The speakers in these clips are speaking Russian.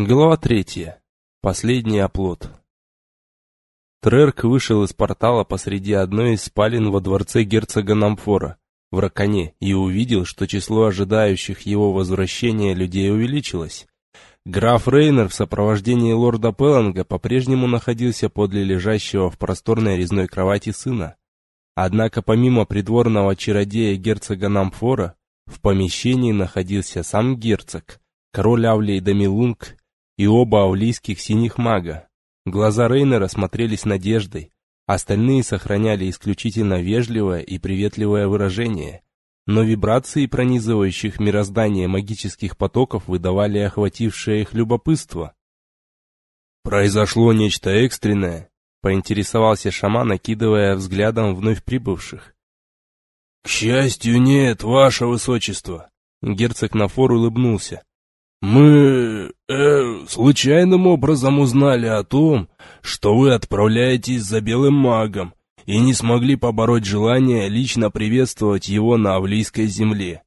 Глава третья. Последний оплот. Трерк вышел из портала посреди одной из спален во дворце герцога Намфора, в Ракане, и увидел, что число ожидающих его возвращения людей увеличилось. Граф Рейнер в сопровождении лорда Пеланга по-прежнему находился подле лежащего в просторной резной кровати сына. Однако помимо придворного чародея герцога Намфора, в помещении находился сам герцог, король Авлей Дамилунг и оба аулийских синих мага. Глаза Рейнера смотрелись надеждой, остальные сохраняли исключительно вежливое и приветливое выражение, но вибрации пронизывающих мироздание магических потоков выдавали охватившее их любопытство. «Произошло нечто экстренное», — поинтересовался шаман, накидывая взглядом вновь прибывших. «К счастью, нет, ваше высочество!» Герцог Нафор улыбнулся. «Мы... Э, случайным образом узнали о том, что вы отправляетесь за белым магом и не смогли побороть желание лично приветствовать его на Авлийской земле.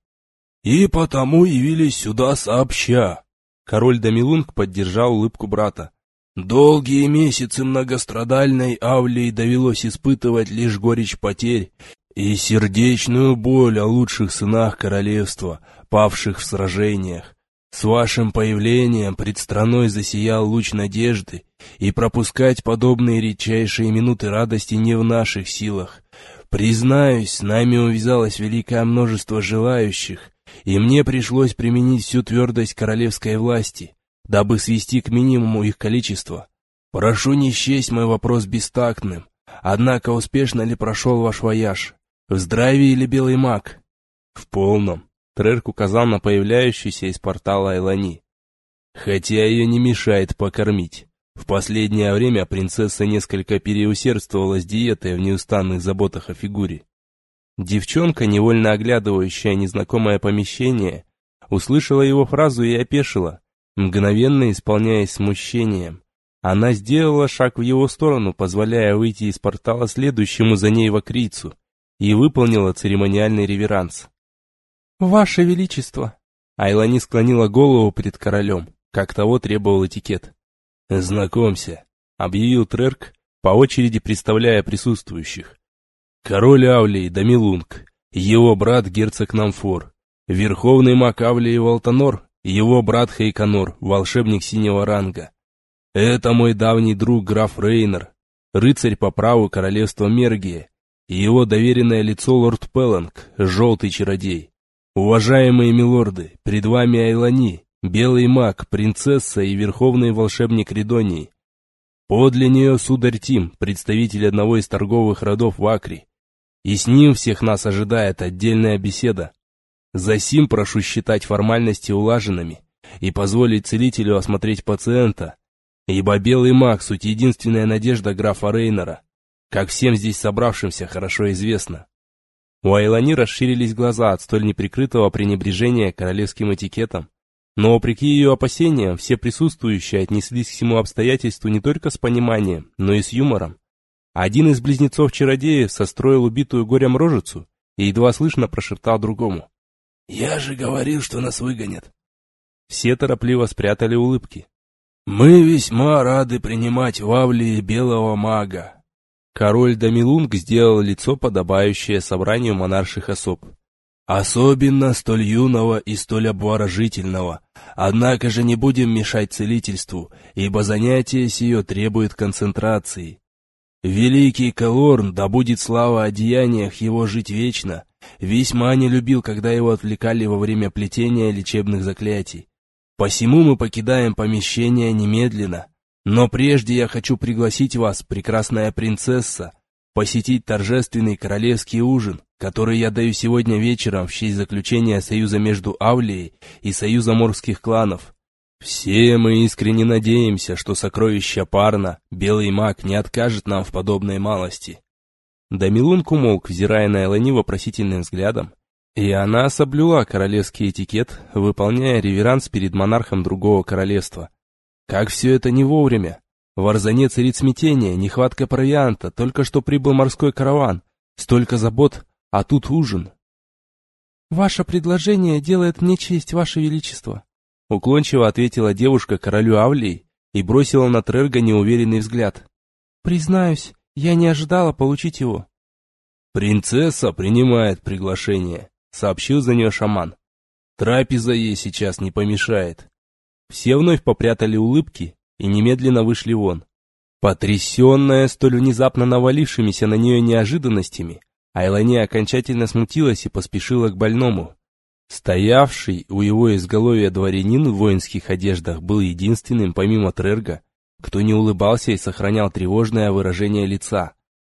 И потому явились сюда сообща». Король Дамилунг поддержал улыбку брата. Долгие месяцы многострадальной Авлии довелось испытывать лишь горечь потерь и сердечную боль о лучших сынах королевства, павших в сражениях. С вашим появлением пред страной засиял луч надежды, и пропускать подобные редчайшие минуты радости не в наших силах. Признаюсь, нами увязалось великое множество желающих, и мне пришлось применить всю твердость королевской власти, дабы свести к минимуму их количество. Прошу не счесть мой вопрос бестактным, однако успешно ли прошел ваш вояж? В здравии или белый маг? В полном. Трерк указал на появляющуюся из портала Элани. Хотя ее не мешает покормить. В последнее время принцесса несколько переусердствовала с диетой в неустанных заботах о фигуре. Девчонка, невольно оглядывающая незнакомое помещение, услышала его фразу и опешила, мгновенно исполняясь смущением. Она сделала шаг в его сторону, позволяя выйти из портала следующему за ней вакрицу, и выполнила церемониальный реверанс. «Ваше Величество!» Айлани склонила голову перед королем, как того требовал этикет. «Знакомься», — объявил Трерк, по очереди представляя присутствующих. «Король Авлии Дамилунг, его брат герцог Намфор, верховный маг Авлии Валтанор, его брат Хейканор, волшебник синего ранга. Это мой давний друг граф Рейнер, рыцарь по праву королевства Мергия, его доверенное лицо лорд Пеланг, желтый чародей. Уважаемые милорды, пред вами Айлани, белый маг, принцесса и верховный волшебник Ридонии. Подле нее сударь Тим, представитель одного из торговых родов в Акре. И с ним всех нас ожидает отдельная беседа. За сим прошу считать формальности улаженными и позволить целителю осмотреть пациента, ибо белый маг — суть единственная надежда графа Рейнера, как всем здесь собравшимся хорошо известно. У Айлани расширились глаза от столь неприкрытого пренебрежения королевским этикетом. Но, вопреки ее опасениям, все присутствующие отнеслись к всему обстоятельству не только с пониманием, но и с юмором. Один из близнецов-чародеев состроил убитую горем рожицу и едва слышно прошептал другому. «Я же говорил, что нас выгонят». Все торопливо спрятали улыбки. «Мы весьма рады принимать в Авлии белого мага», Король Дамилунг сделал лицо, подобающее собранию монарших особ. «Особенно столь юного и столь обворожительного. Однако же не будем мешать целительству, ибо занятие сие требует концентрации. Великий Калорн, да будет слава о деяниях его жить вечно, весьма не любил, когда его отвлекали во время плетения лечебных заклятий. Посему мы покидаем помещение немедленно, но прежде я хочу пригласить вас, прекрасная принцесса, посетить торжественный королевский ужин, который я даю сегодня вечером в честь заключения союза между Авлией и союза морских кланов. Все мы искренне надеемся, что сокровища Парна, белый маг, не откажет нам в подобной малости. Дамилунг умолк, взирая на Элани вопросительным взглядом, и она соблюла королевский этикет, выполняя реверанс перед монархом другого королевства – как все это не вовремя. В Арзане царит смятение, нехватка провианта, только что прибыл морской караван. Столько забот, а тут ужин. Ваше предложение делает мне честь, Ваше Величество. Уклончиво ответила девушка королю Авлии и бросила на Трерга неуверенный взгляд. «Признаюсь, я не ожидала получить его». «Принцесса принимает приглашение», — сообщил за нее шаман. «Трапеза ей сейчас не помешает». Все вновь попрятали улыбки и немедленно вышли вон. Потрясенная столь внезапно навалившимися на нее неожиданностями, Айлани окончательно смутилась и поспешила к больному. Стоявший у его изголовья дворянин в воинских одеждах был единственным, помимо Трерга, кто не улыбался и сохранял тревожное выражение лица.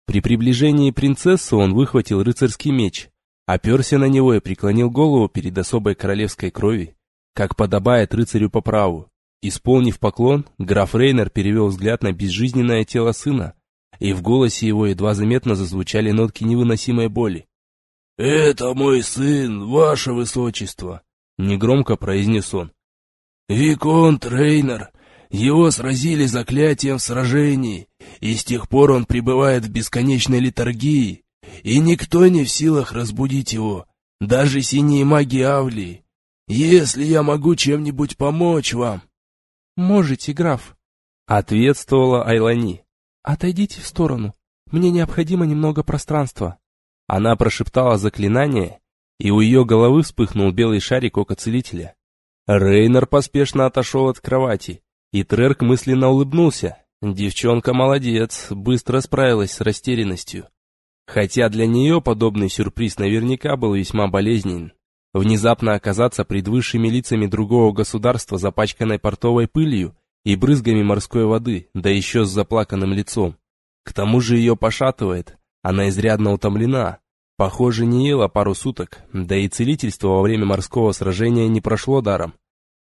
При приближении принцессы он выхватил рыцарский меч, оперся на него и преклонил голову перед особой королевской крови, как подобает рыцарю по праву. Исполнив поклон, граф Рейнер перевел взгляд на безжизненное тело сына, и в голосе его едва заметно зазвучали нотки невыносимой боли. «Это мой сын, ваше высочество», — негромко произнес он. «Виконт Рейнер, его сразили заклятием в сражении, и с тех пор он пребывает в бесконечной литургии, и никто не в силах разбудить его, даже синие маги Авлии. Если я могу чем-нибудь помочь вам...» «Можете, граф», — ответствовала Айлани. «Отойдите в сторону, мне необходимо немного пространства». Она прошептала заклинание, и у ее головы вспыхнул белый шарик ока целителя. Рейнер поспешно отошел от кровати, и Трерк мысленно улыбнулся. Девчонка молодец, быстро справилась с растерянностью. Хотя для нее подобный сюрприз наверняка был весьма болезненен. Внезапно оказаться пред высшими лицами другого государства, запачканной портовой пылью и брызгами морской воды, да еще с заплаканным лицом. К тому же ее пошатывает, она изрядно утомлена. Похоже, не ела пару суток, да и целительство во время морского сражения не прошло даром.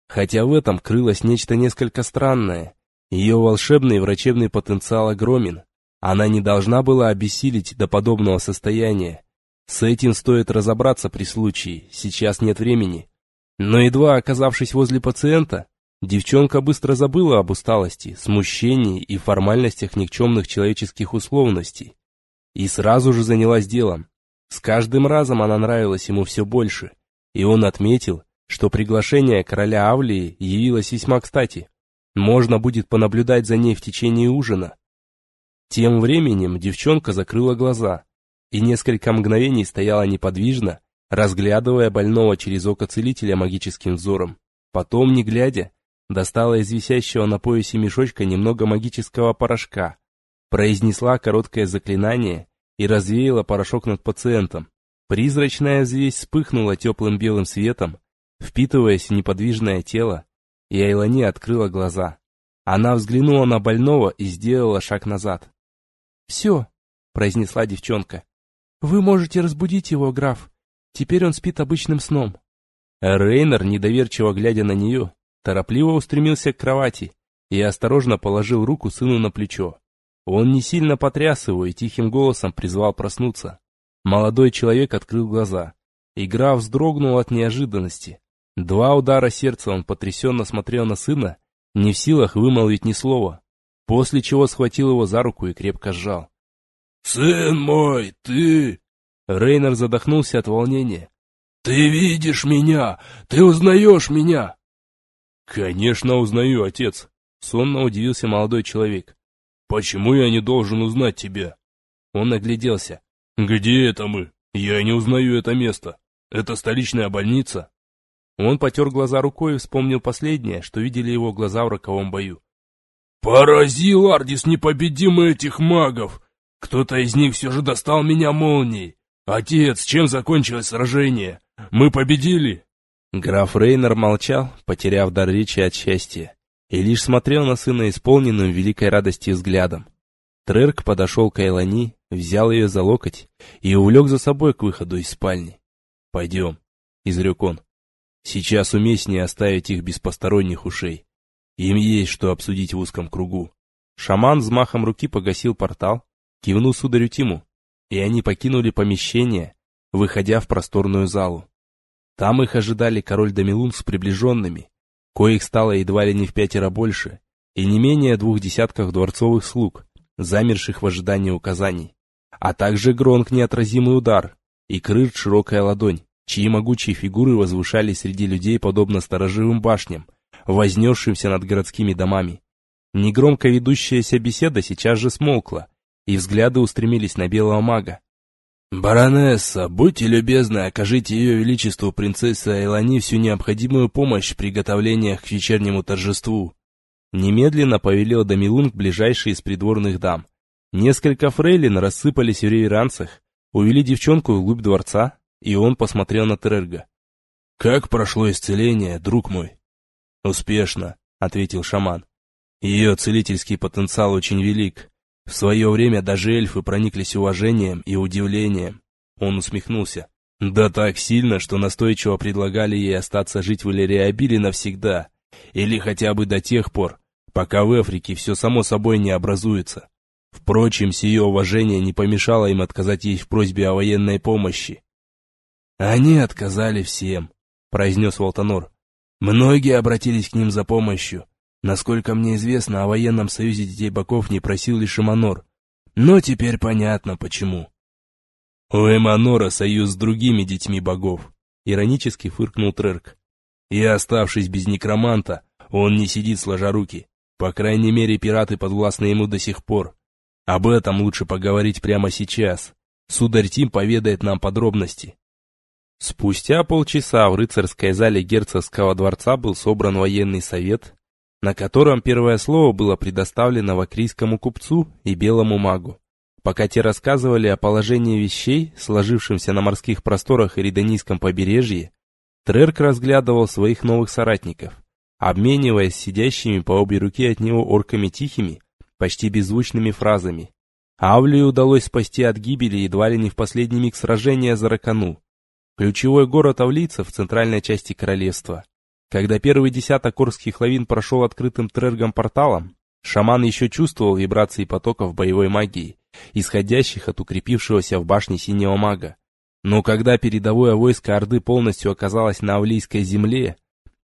Хотя в этом крылось нечто несколько странное. Ее волшебный врачебный потенциал огромен. Она не должна была обессилить до подобного состояния. С этим стоит разобраться при случае, сейчас нет времени. Но едва оказавшись возле пациента, девчонка быстро забыла об усталости, смущении и формальностях никчемных человеческих условностей. И сразу же занялась делом. С каждым разом она нравилась ему все больше, и он отметил, что приглашение короля Авлии явилось весьма кстати. Можно будет понаблюдать за ней в течение ужина. Тем временем девчонка закрыла глаза и несколько мгновений стояла неподвижно, разглядывая больного через око целителя магическим взором. Потом, не глядя, достала из висящего на поясе мешочка немного магического порошка, произнесла короткое заклинание и развеяла порошок над пациентом. Призрачная взвесь вспыхнула теплым белым светом, впитываясь в неподвижное тело, и Айлани открыла глаза. Она взглянула на больного и сделала шаг назад. «Все», — произнесла девчонка. «Вы можете разбудить его, граф. Теперь он спит обычным сном». Рейнер, недоверчиво глядя на нее, торопливо устремился к кровати и осторожно положил руку сыну на плечо. Он не сильно потряс его и тихим голосом призвал проснуться. Молодой человек открыл глаза. И граф вздрогнул от неожиданности. Два удара сердца он потрясенно смотрел на сына, не в силах вымолвить ни слова, после чего схватил его за руку и крепко сжал. «Сын мой, ты...» Рейнер задохнулся от волнения. «Ты видишь меня? Ты узнаешь меня?» «Конечно узнаю, отец», — сонно удивился молодой человек. «Почему я не должен узнать тебя?» Он огляделся. «Где это мы? Я не узнаю это место. Это столичная больница?» Он потер глаза рукой и вспомнил последнее, что видели его глаза в роковом бою. «Поразил Ардис непобедимый этих магов! Кто-то из них все же достал меня молнией! Отец, чем закончилось сражение? Мы победили?» Граф Рейнер молчал, потеряв дар речи от счастья, и лишь смотрел на сына исполненным великой радости взглядом. Трерк подошел к Эйлани, взял ее за локоть и увлек за собой к выходу из спальни. «Пойдем», — изрек он. Сейчас уместнее оставить их без посторонних ушей. Им есть что обсудить в узком кругу. Шаман взмахом руки погасил портал, кивнул сударю Тиму, и они покинули помещение, выходя в просторную залу. Там их ожидали король Дамилун с приближенными, коих стало едва ли не в пятеро больше, и не менее двух десятков дворцовых слуг, замерших в ожидании указаний, а также гронк неотразимый удар и крыт широкая ладонь чьи могучие фигуры возвышались среди людей подобно сторожевым башням, вознесшимся над городскими домами. Негромко ведущаяся беседа сейчас же смолкла, и взгляды устремились на белого мага. «Баронесса, будьте любезны, окажите ее величеству принцессе Айлани всю необходимую помощь в приготовлениях к вечернему торжеству». Немедленно повелел Дамилун к ближайшей из придворных дам. Несколько фрейлин рассыпались в реверансах, увели девчонку вглубь дворца, и он посмотрел на Трерга. «Как прошло исцеление, друг мой?» «Успешно», — ответил шаман. «Ее целительский потенциал очень велик. В свое время даже эльфы прониклись уважением и удивлением». Он усмехнулся. «Да так сильно, что настойчиво предлагали ей остаться жить в Элериабиле навсегда, или хотя бы до тех пор, пока в Африке все само собой не образуется. Впрочем, сие уважение не помешало им отказать ей в просьбе о военной помощи. «Они отказали всем», — произнес Волтонор. «Многие обратились к ним за помощью. Насколько мне известно, о военном союзе детей боков не просил лишь Эманор. Но теперь понятно, почему». «У Эманора союз с другими детьми богов», — иронически фыркнул Трерк. «И оставшись без некроманта, он не сидит сложа руки. По крайней мере, пираты подвластны ему до сих пор. Об этом лучше поговорить прямо сейчас. Сударь Тим поведает нам подробности. Спустя полчаса в рыцарской зале герцогского дворца был собран военный совет, на котором первое слово было предоставлено вакрийскому купцу и белому магу. Пока те рассказывали о положении вещей, сложившемся на морских просторах и Редонийском побережье, Трерк разглядывал своих новых соратников, обмениваясь сидящими по обе руки от него орками тихими, почти беззвучными фразами. Авлию удалось спасти от гибели едва ли не в последний миг сражения за Ракану, ключевой город авлийцев в центральной части королевства. Когда первый десяток орских лавин прошел открытым трергом порталом, шаман еще чувствовал вибрации потоков боевой магии, исходящих от укрепившегося в башне синего мага. Но когда передовое войско Орды полностью оказалось на Авлийской земле,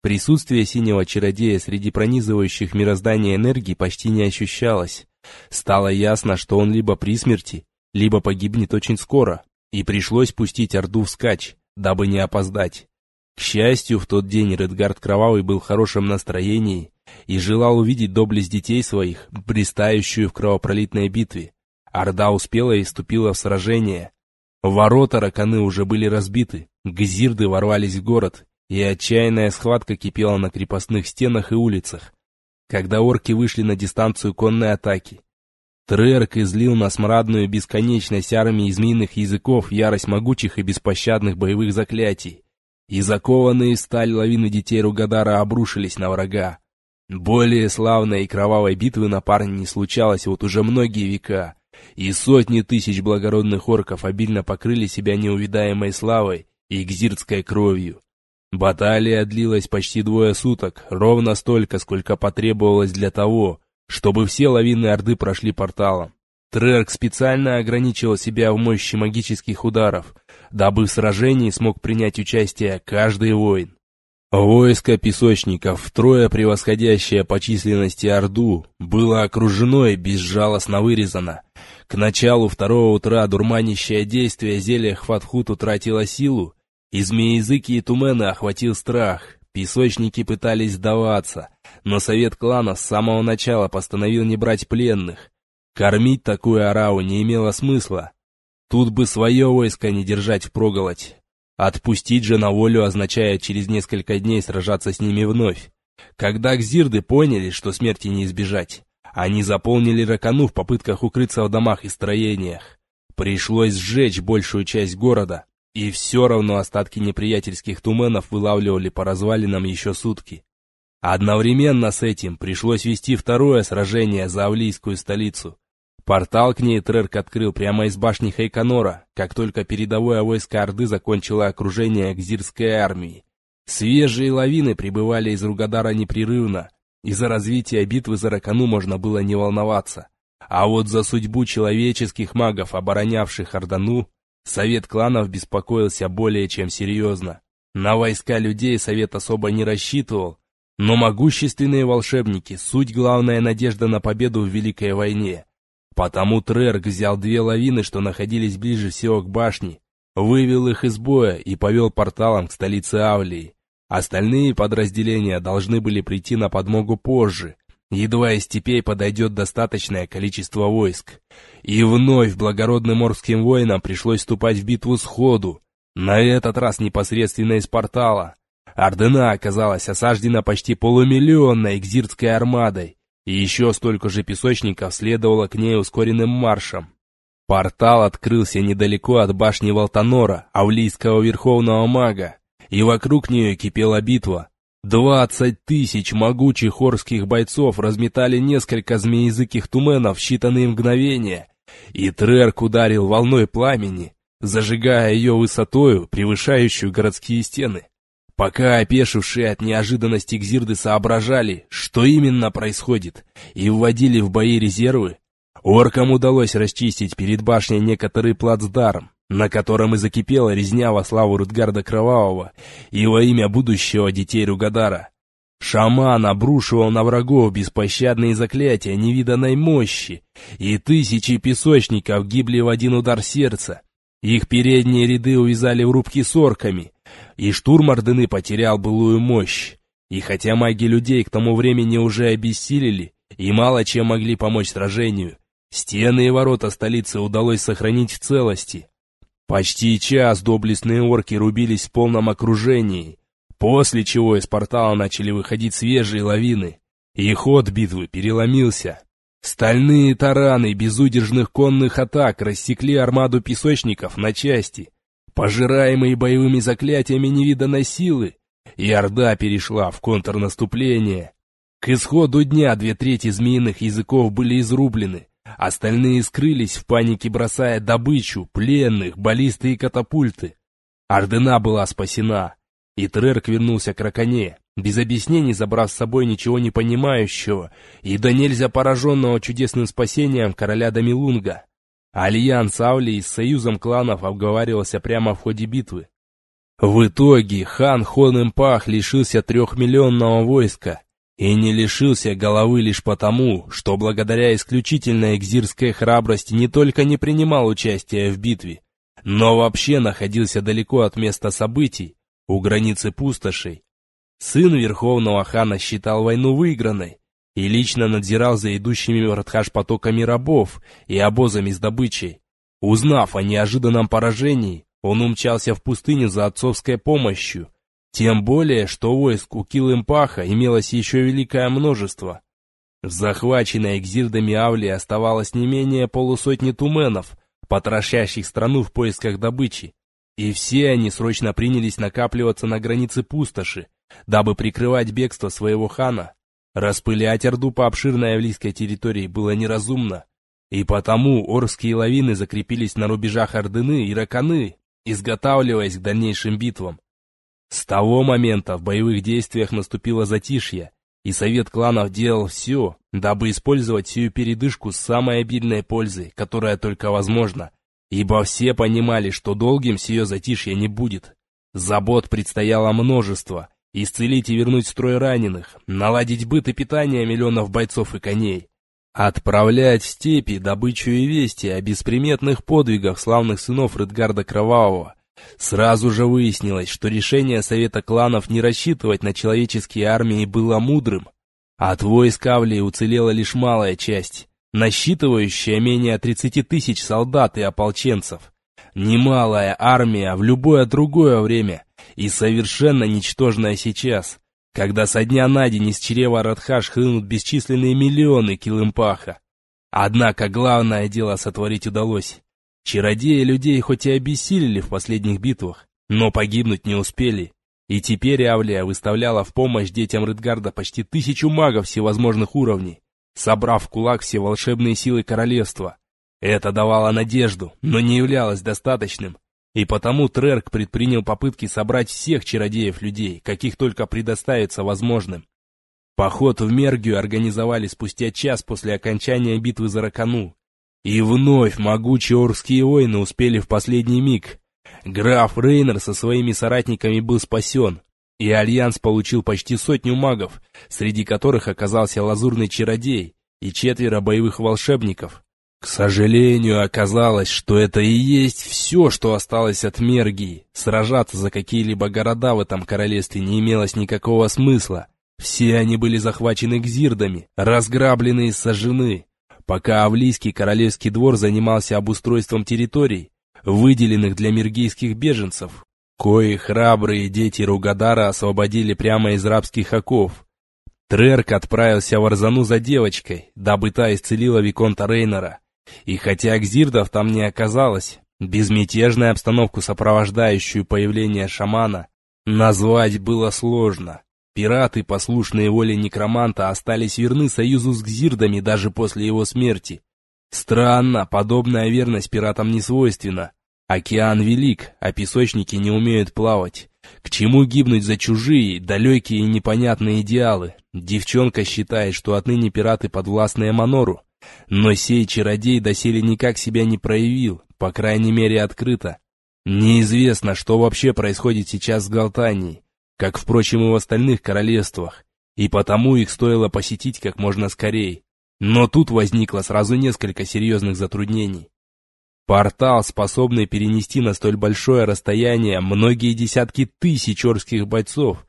Присутствие синего чародея среди пронизывающих мироздание энергии почти не ощущалось. Стало ясно, что он либо при смерти, либо погибнет очень скоро, и пришлось пустить Орду вскачь, дабы не опоздать. К счастью, в тот день Редгард Кровавый был в хорошем настроении и желал увидеть доблесть детей своих, блистающую в кровопролитной битве. Орда успела и вступила в сражение. Ворота раканы уже были разбиты, гзирды ворвались в город, и отчаянная схватка кипела на крепостных стенах и улицах, когда орки вышли на дистанцию конной атаки. Трерк излил на смрадную бесконечность армии змеиных языков ярость могучих и беспощадных боевых заклятий, и закованные в сталь лавины детей Ругадара обрушились на врага. Более славной и кровавой битвы на парне не случалось вот уже многие века, и сотни тысяч благородных орков обильно покрыли себя неувидаемой славой и гзиртской кровью. Баталия длилась почти двое суток, ровно столько, сколько потребовалось для того, чтобы все лавины Орды прошли порталом. Трерк специально ограничивал себя в мощи магических ударов, дабы в сражении смог принять участие каждый воин. Войско песочников, втрое превосходящее по численности Орду, было окружено и безжалостно вырезано. К началу второго утра дурманящее действие зелья Хватхут утратило силу, и змеязыки и тумены охватил страх. Песочники пытались сдаваться, но совет клана с самого начала постановил не брать пленных. Кормить такую ораву не имело смысла. Тут бы свое войско не держать впроголодь. Отпустить же на волю означает через несколько дней сражаться с ними вновь. Когда гзирды поняли, что смерти не избежать, они заполнили Ракану в попытках укрыться в домах и строениях. Пришлось сжечь большую часть города, и все равно остатки неприятельских туменов вылавливали по развалинам еще сутки. Одновременно с этим пришлось вести второе сражение за Авлийскую столицу. Портал к ней Трерк открыл прямо из башни Хайканора, как только передовое войско Орды закончило окружение Гзирской армии. Свежие лавины прибывали из Ругадара непрерывно, и за развитие битвы за Ракану можно было не волноваться. А вот за судьбу человеческих магов, оборонявших Ордану, Совет кланов беспокоился более чем серьезно. На войска людей совет особо не рассчитывал, но могущественные волшебники – суть главная надежда на победу в Великой войне. Потому Трерк взял две лавины, что находились ближе всего к башне, вывел их из боя и повел порталом к столице Авлии. Остальные подразделения должны были прийти на подмогу позже, едва из степей подойдет достаточное количество войск. И вновь благородным морским воинам пришлось вступать в битву сходу, на этот раз непосредственно из портала. Ордена оказалась осаждена почти полумиллионной экзиртской армадой, и еще столько же песочников следовало к ней ускоренным маршем. Портал открылся недалеко от башни Валтанора, авлийского верховного мага, и вокруг нее кипела битва. Двадцать тысяч могучих орских бойцов разметали несколько змеязыких туменов в считанные мгновения, и Трерк ударил волной пламени, зажигая ее высотою, превышающую городские стены. Пока опешившие от неожиданности Гзирды соображали, что именно происходит, и вводили в бои резервы, оркам удалось расчистить перед башней некоторый плацдарм, на котором и закипела резня во славу Рутгарда Кровавого и во имя будущего детей Ругадара. Шаман обрушивал на врагов беспощадные заклятия невиданной мощи, и тысячи песочников гибли в один удар сердца. Их передние ряды увязали в рубки с орками, и штурм Ордыны потерял былую мощь. И хотя маги людей к тому времени уже обессилели и мало чем могли помочь сражению, стены и ворота столицы удалось сохранить в целости. Почти час доблестные орки рубились в полном окружении, после чего из портала начали выходить свежие лавины, и ход битвы переломился. Стальные тараны безудержных конных атак рассекли армаду песочников на части, пожираемые боевыми заклятиями невиданной силы, и Орда перешла в контрнаступление. К исходу дня две трети змеиных языков были изрублены, остальные скрылись в панике, бросая добычу, пленных, баллисты и катапульты. Ордена была спасена, и Трерк вернулся к Раконе, без объяснений забрав с собой ничего не понимающего и донельзя пораженного чудесным спасением короля Дамилунга. Альянс Авлии с союзом кланов обговаривался прямо в ходе битвы. В итоге хан Хон-Импах лишился трехмиллионного войска и не лишился головы лишь потому, что благодаря исключительной экзирской храбрости не только не принимал участия в битве, но вообще находился далеко от места событий, у границы пустошей. Сын Верховного хана считал войну выигранной, и лично надзирал за идущими в Радхаш потоками рабов и обозами с добычей. Узнав о неожиданном поражении, он умчался в пустыню за отцовской помощью, тем более, что войск у Килымпаха имелось еще великое множество. В захваченной экзирдами Авли оставалось не менее полусотни туменов, потрошащих страну в поисках добычи, и все они срочно принялись накапливаться на границе пустоши, дабы прикрывать бегство своего хана. Распылять Орду по обширной авлийской территории было неразумно, и потому орские лавины закрепились на рубежах Ордыны и Раканы, изготавливаясь к дальнейшим битвам. С того момента в боевых действиях наступило затишье, и совет кланов делал все, дабы использовать всю передышку с самой обильной пользой, которая только возможна, ибо все понимали, что долгим сие затишье не будет. Забот предстояло множество, Исцелить и вернуть строй раненых, наладить быт и питание миллионов бойцов и коней. Отправлять в степи добычу и вести о бесприметных подвигах славных сынов Редгарда Кровавого. Сразу же выяснилось, что решение Совета кланов не рассчитывать на человеческие армии было мудрым. От войск Авлии уцелела лишь малая часть, насчитывающая менее 30 тысяч солдат и ополченцев. Немалая армия в любое другое время, и совершенно ничтожная сейчас, когда со дня на день из чрева Радхаш хлынут бесчисленные миллионы килымпаха. Однако главное дело сотворить удалось. Чародеи людей хоть и обессилели в последних битвах, но погибнуть не успели. И теперь Авлия выставляла в помощь детям Рыдгарда почти тысячу магов всевозможных уровней, собрав в кулак все волшебные силы королевства. Это давало надежду, но не являлось достаточным, и потому Трерк предпринял попытки собрать всех чародеев-людей, каких только предоставится возможным. Поход в Мергию организовали спустя час после окончания битвы за Ракану. И вновь могучие орские воины успели в последний миг. Граф Рейнер со своими соратниками был спасен, и Альянс получил почти сотню магов, среди которых оказался лазурный чародей и четверо боевых волшебников. К сожалению, оказалось, что это и есть все, что осталось от Мергии. Сражаться за какие-либо города в этом королевстве не имелось никакого смысла. Все они были захвачены гзирдами, разграблены и сожжены. Пока Авлийский королевский двор занимался обустройством территорий, выделенных для миргийских беженцев, кои храбрые дети Ругадара освободили прямо из рабских оков. Трерк отправился в Арзану за девочкой, дабы та исцелила Виконта Рейнера. И хотя Гзирдов там не оказалось, безмятежную обстановку, сопровождающую появление шамана, назвать было сложно. Пираты, послушные воле некроманта, остались верны союзу с Гзирдами даже после его смерти. Странно, подобная верность пиратам не свойственна. Океан велик, а песочники не умеют плавать. К чему гибнуть за чужие, далекие и непонятные идеалы? Девчонка считает, что отныне пираты подвластны Манору. Но сей чародей доселе никак себя не проявил, по крайней мере открыто. Неизвестно, что вообще происходит сейчас с Галтанией, как, впрочем, и в остальных королевствах, и потому их стоило посетить как можно скорее. Но тут возникло сразу несколько серьезных затруднений. Портал, способный перенести на столь большое расстояние многие десятки тысяч орских бойцов,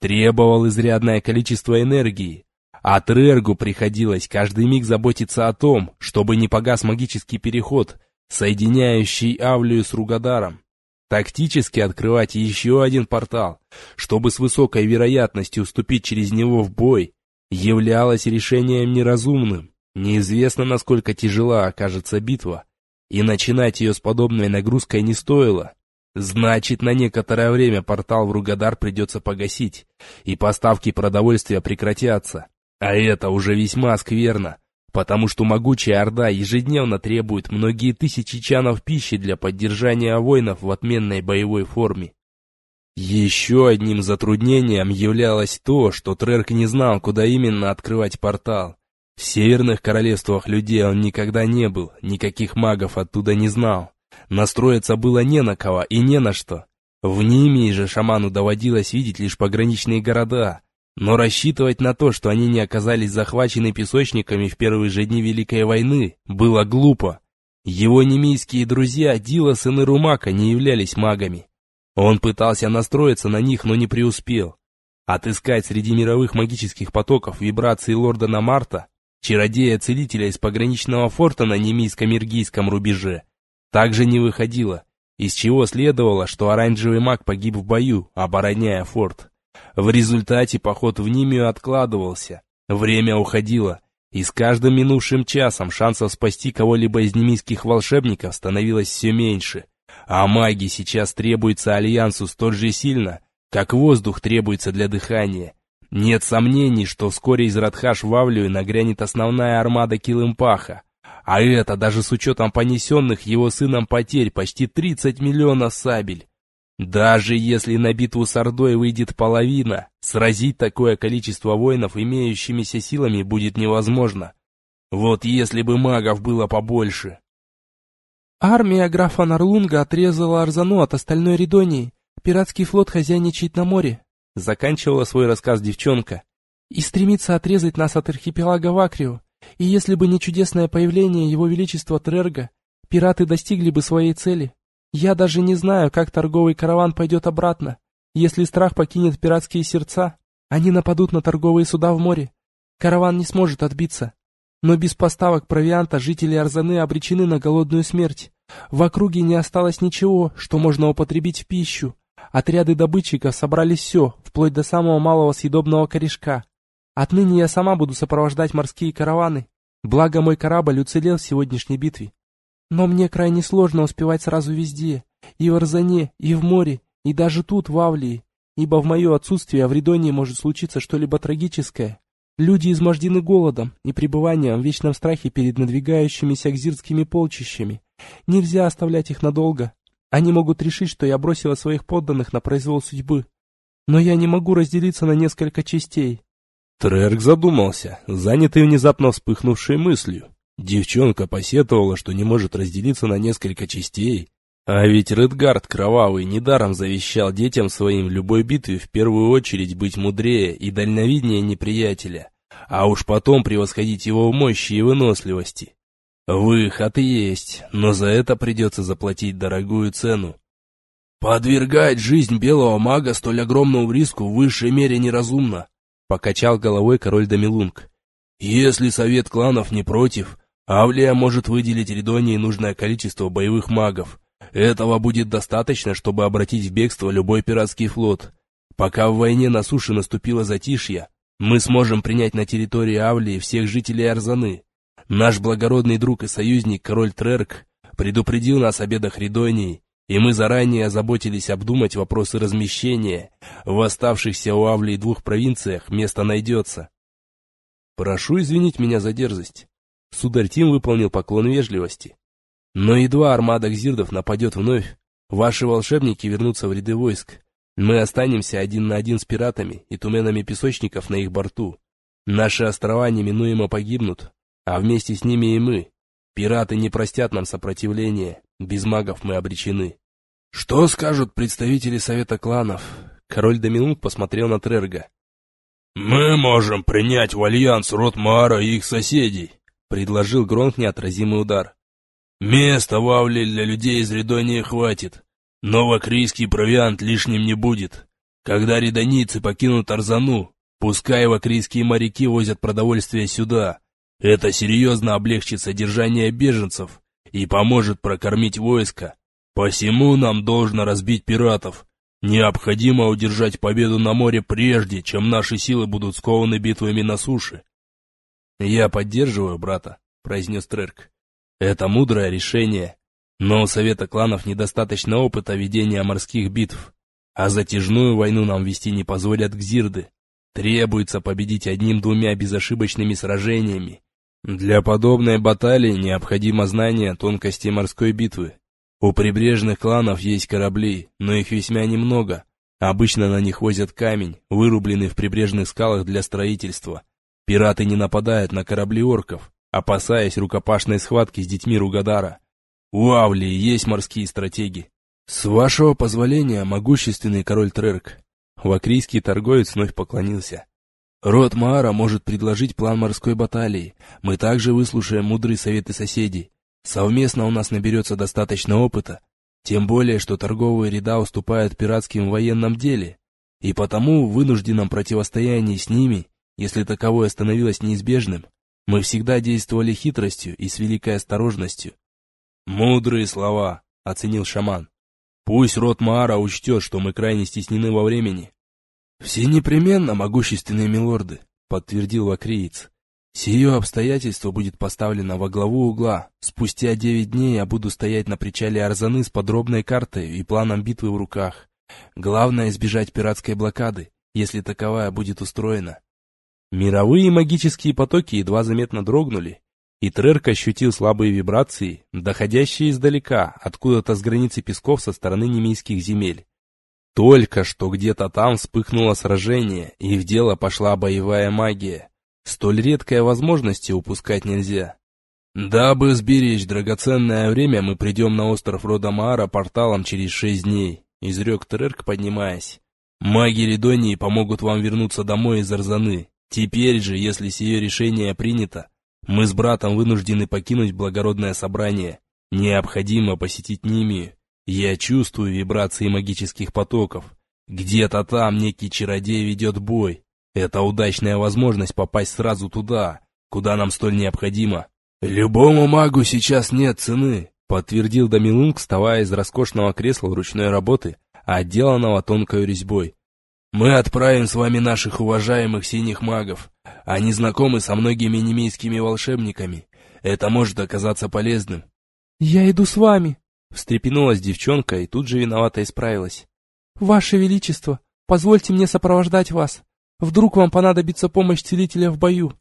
требовал изрядное количество энергии, а Трергу приходилось каждый миг заботиться о том, чтобы не погас магический переход, соединяющий Авлию с Ругадаром. Тактически открывать еще один портал, чтобы с высокой вероятностью уступить через него в бой, являлось решением неразумным. Неизвестно, насколько тяжела окажется битва, и начинать ее с подобной нагрузкой не стоило. Значит, на некоторое время портал в Ругадар придется погасить, и поставки продовольствия прекратятся. А это уже весьма скверно, потому что могучая Орда ежедневно требует многие тысячи чанов пищи для поддержания воинов в отменной боевой форме. Еще одним затруднением являлось то, что Трерк не знал, куда именно открывать портал. В северных королевствах людей он никогда не был, никаких магов оттуда не знал. Настроиться было не на кого и не на что. В Нимии же шаману доводилось видеть лишь пограничные города, но рассчитывать на то, что они не оказались захвачены песочниками в первые же дни Великой войны, было глупо. Его немийские друзья Дилас и Нерумака не являлись магами. Он пытался настроиться на них, но не преуспел. Отыскать среди мировых магических потоков вибрации Лордана Марта, чародея-целителя из пограничного форта на немийско-миргийском рубеже, также не выходило, из чего следовало, что оранжевый маг погиб в бою, обороняя форт. В результате поход в Нимию откладывался, время уходило, и с каждым минувшим часом шансов спасти кого-либо из немийских волшебников становилось все меньше. А маги сейчас требуется Альянсу столь же сильно, как воздух требуется для дыхания. Нет сомнений, что вскоре из Радхаш в Авлию нагрянет основная армада Килымпаха. А это даже с учетом понесенных его сыном потерь почти 30 миллионов сабель. Даже если на битву с Ордой выйдет половина, сразить такое количество воинов имеющимися силами будет невозможно. Вот если бы магов было побольше. Армия графа Нарлунга отрезала Арзану от остальной Ридонии. Пиратский флот хозяйничает на море. Заканчивала свой рассказ девчонка. И стремится отрезать нас от архипелага Вакрио. И если бы не чудесное появление его величества Трерга, пираты достигли бы своей цели. Я даже не знаю, как торговый караван пойдет обратно. Если страх покинет пиратские сердца, они нападут на торговые суда в море. Караван не сможет отбиться. Но без поставок провианта жители Арзаны обречены на голодную смерть. В округе не осталось ничего, что можно употребить в пищу. Отряды добытчиков собрали все, вплоть до самого малого съедобного корешка. Отныне я сама буду сопровождать морские караваны. Благо мой корабль уцелел в сегодняшней битве. Но мне крайне сложно успевать сразу везде, и в Арзане, и в море, и даже тут, в Авлии, ибо в мое отсутствие в Ридонии может случиться что-либо трагическое. Люди измождены голодом и пребыванием в вечном страхе перед надвигающимися гзирскими полчищами. Нельзя оставлять их надолго. Они могут решить, что я бросила своих подданных на произвол судьбы. Но я не могу разделиться на несколько частей. Трерк задумался, занятый внезапно вспыхнувшей мыслью. Девчонка посетовала, что не может разделиться на несколько частей. А ведь Редгард Кровавый недаром завещал детям своим в любой битве в первую очередь быть мудрее и дальновиднее неприятеля, а уж потом превосходить его в мощи и выносливости. Выход есть, но за это придется заплатить дорогую цену. Подвергать жизнь белого мага столь огромному риску в высшей мере неразумно, покачал головой король Дамилунг. Если совет кланов не против, Авлия может выделить Ридонии нужное количество боевых магов. Этого будет достаточно, чтобы обратить в бегство любой пиратский флот. Пока в войне на суше наступило затишье, мы сможем принять на территории Авлии всех жителей Арзаны. Наш благородный друг и союзник, король Трерк, предупредил нас о бедах Ридонии, и мы заранее озаботились обдумать вопросы размещения. В оставшихся у Авлии двух провинциях место найдется. Прошу извинить меня за дерзость. Сударь Тим выполнил поклон вежливости. Но едва армада Гзирдов нападет вновь, ваши волшебники вернутся в ряды войск. Мы останемся один на один с пиратами и туменами песочников на их борту. Наши острова неминуемо погибнут, а вместе с ними и мы. Пираты не простят нам сопротивления, без магов мы обречены. Что скажут представители Совета кланов? Король Доминук посмотрел на Трерга. Мы можем принять в альянс род Маара и их соседей, предложил Гронк неотразимый удар. Места в Авле для людей из Редонии хватит. Новокрийский провиант лишним не будет. Когда редонийцы покинут Арзану, пускай вакрийские моряки возят продовольствие сюда, это серьезно облегчит содержание беженцев и поможет прокормить войско. Посему нам должно разбить пиратов. Необходимо удержать победу на море прежде, чем наши силы будут скованы битвами на суше. «Я поддерживаю брата», — произнес Трерк. «Это мудрое решение, но у Совета кланов недостаточно опыта ведения морских битв, а затяжную войну нам вести не позволят гзирды. Требуется победить одним-двумя безошибочными сражениями, для подобной баталии необходимо знание тонкостей морской битвы. У прибрежных кланов есть корабли, но их весьма немного. Обычно на них возят камень, вырубленный в прибрежных скалах для строительства. Пираты не нападают на корабли орков, опасаясь рукопашной схватки с детьми Ругадара. У Авлии есть морские стратеги. С вашего позволения, могущественный король Трерк. Вакрийский торговец вновь поклонился. Род Маара может предложить план морской баталии. Мы также выслушаем мудрые советы соседей. Совместно у нас наберется достаточно опыта. Тем более, что торговые ряда уступают пиратским в военном деле. И потому в вынужденном противостоянии с ними, если таковое становилось неизбежным, мы всегда действовали хитростью и с великой осторожностью. «Мудрые слова», — оценил шаман. «Пусть род Маара учтет, что мы крайне стеснены во времени, «Все непременно могущественные милорды», — подтвердил вакриец. «Сие обстоятельство будет поставлено во главу угла. Спустя девять дней я буду стоять на причале Арзаны с подробной картой и планом битвы в руках. Главное избежать пиратской блокады, если таковая будет устроена». Мировые магические потоки едва заметно дрогнули, и Трерк ощутил слабые вибрации, доходящие издалека, откуда-то с границы песков со стороны немейских земель. Только что где-то там вспыхнуло сражение, и в дело пошла боевая магия. Столь редкая возможности упускать нельзя. Дабы сберечь драгоценное время, мы придем на остров Родомара порталом через шесть дней, изрек Трерк, поднимаясь. Маги Ридонии помогут вам вернуться домой из Арзаны. Теперь же, если сие решение принято, мы с братом вынуждены покинуть благородное собрание. Необходимо посетить Нимию я чувствую вибрации магических потоков. Где-то там некий чародей ведет бой. Это удачная возможность попасть сразу туда, куда нам столь необходимо. Любому магу сейчас нет цены, подтвердил Дамилунг, вставая из роскошного кресла ручной работы, отделанного тонкой резьбой. Мы отправим с вами наших уважаемых синих магов. Они знакомы со многими немейскими волшебниками. Это может оказаться полезным. «Я иду с вами», Встрепенулась девчонка и тут же виновато исправилась. «Ваше Величество, позвольте мне сопровождать вас. Вдруг вам понадобится помощь целителя в бою».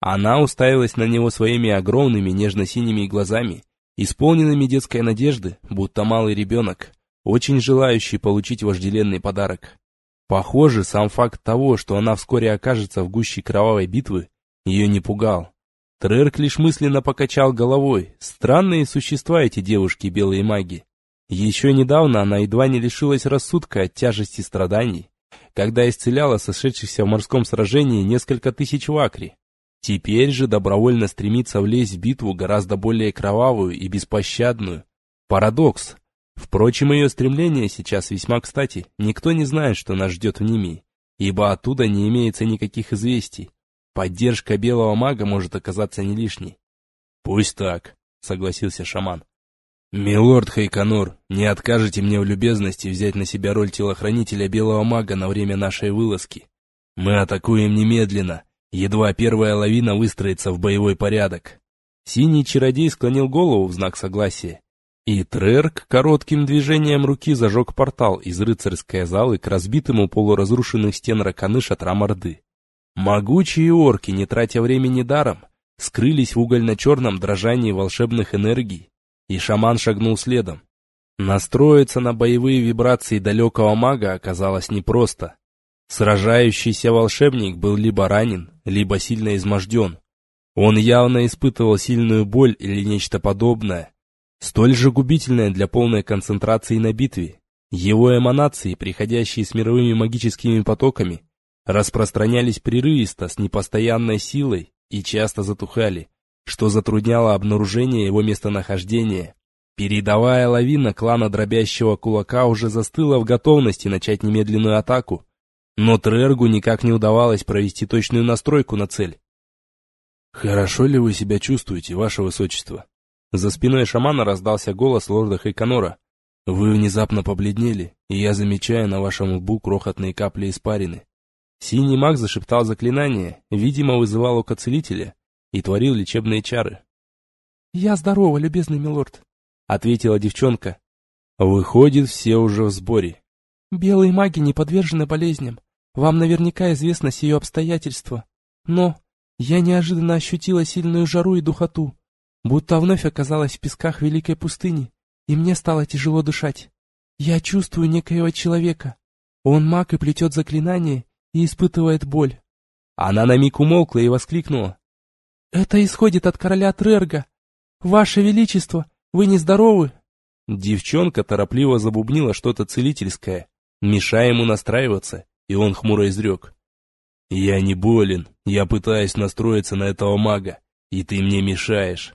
Она уставилась на него своими огромными нежно-синими глазами, исполненными детской надежды, будто малый ребенок, очень желающий получить вожделенный подарок. Похоже, сам факт того, что она вскоре окажется в гуще кровавой битвы, ее не пугал. Трерк лишь мысленно покачал головой. Странные существа эти девушки, белые маги. Еще недавно она едва не лишилась рассудка от тяжести страданий, когда исцеляла сошедшихся в морском сражении несколько тысяч вакри. Теперь же добровольно стремится влезть в битву гораздо более кровавую и беспощадную. Парадокс. Впрочем, ее стремление сейчас весьма кстати. Никто не знает, что нас ждет в Нимии, ибо оттуда не имеется никаких известий. Поддержка белого мага может оказаться не лишней. «Пусть так», — согласился шаман. «Милорд Хайканор, не откажете мне в любезности взять на себя роль телохранителя белого мага на время нашей вылазки. Мы атакуем немедленно, едва первая лавина выстроится в боевой порядок». Синий чародей склонил голову в знак согласия. И Трерк коротким движением руки зажег портал из рыцарской залы к разбитым у полуразрушенных стен раканы шатра Морды. Могучие орки, не тратя времени даром, скрылись в угольно-черном дрожании волшебных энергий, и шаман шагнул следом. Настроиться на боевые вибрации далекого мага оказалось непросто. Сражающийся волшебник был либо ранен, либо сильно изможден. Он явно испытывал сильную боль или нечто подобное, столь же губительное для полной концентрации на битве. Его эманации, приходящие с мировыми магическими потоками, распространялись прерывисто, с непостоянной силой и часто затухали, что затрудняло обнаружение его местонахождения. Передовая лавина клана дробящего кулака уже застыла в готовности начать немедленную атаку, но Трергу никак не удавалось провести точную настройку на цель. «Хорошо ли вы себя чувствуете, ваше высочество?» За спиной шамана раздался голос лорда Хайканора. «Вы внезапно побледнели, и я замечаю на вашем лбу крохотные капли испарины. Синий маг зашептал заклинание, видимо, вызывал око целителя и творил лечебные чары. «Я здорова, любезный милорд», — ответила девчонка. «Выходит, все уже в сборе». «Белые маги не подвержены болезням. Вам наверняка известно сие обстоятельство. Но я неожиданно ощутила сильную жару и духоту, будто вновь оказалась в песках великой пустыни, и мне стало тяжело дышать. Я чувствую некоего человека. Он маг и плетет заклинание, и испытывает боль. Она на миг умолкла и воскликнула. «Это исходит от короля Трерга. Ваше Величество, вы нездоровы?» Девчонка торопливо забубнила что-то целительское, мешая ему настраиваться, и он хмуро изрек. «Я не болен, я пытаюсь настроиться на этого мага, и ты мне мешаешь».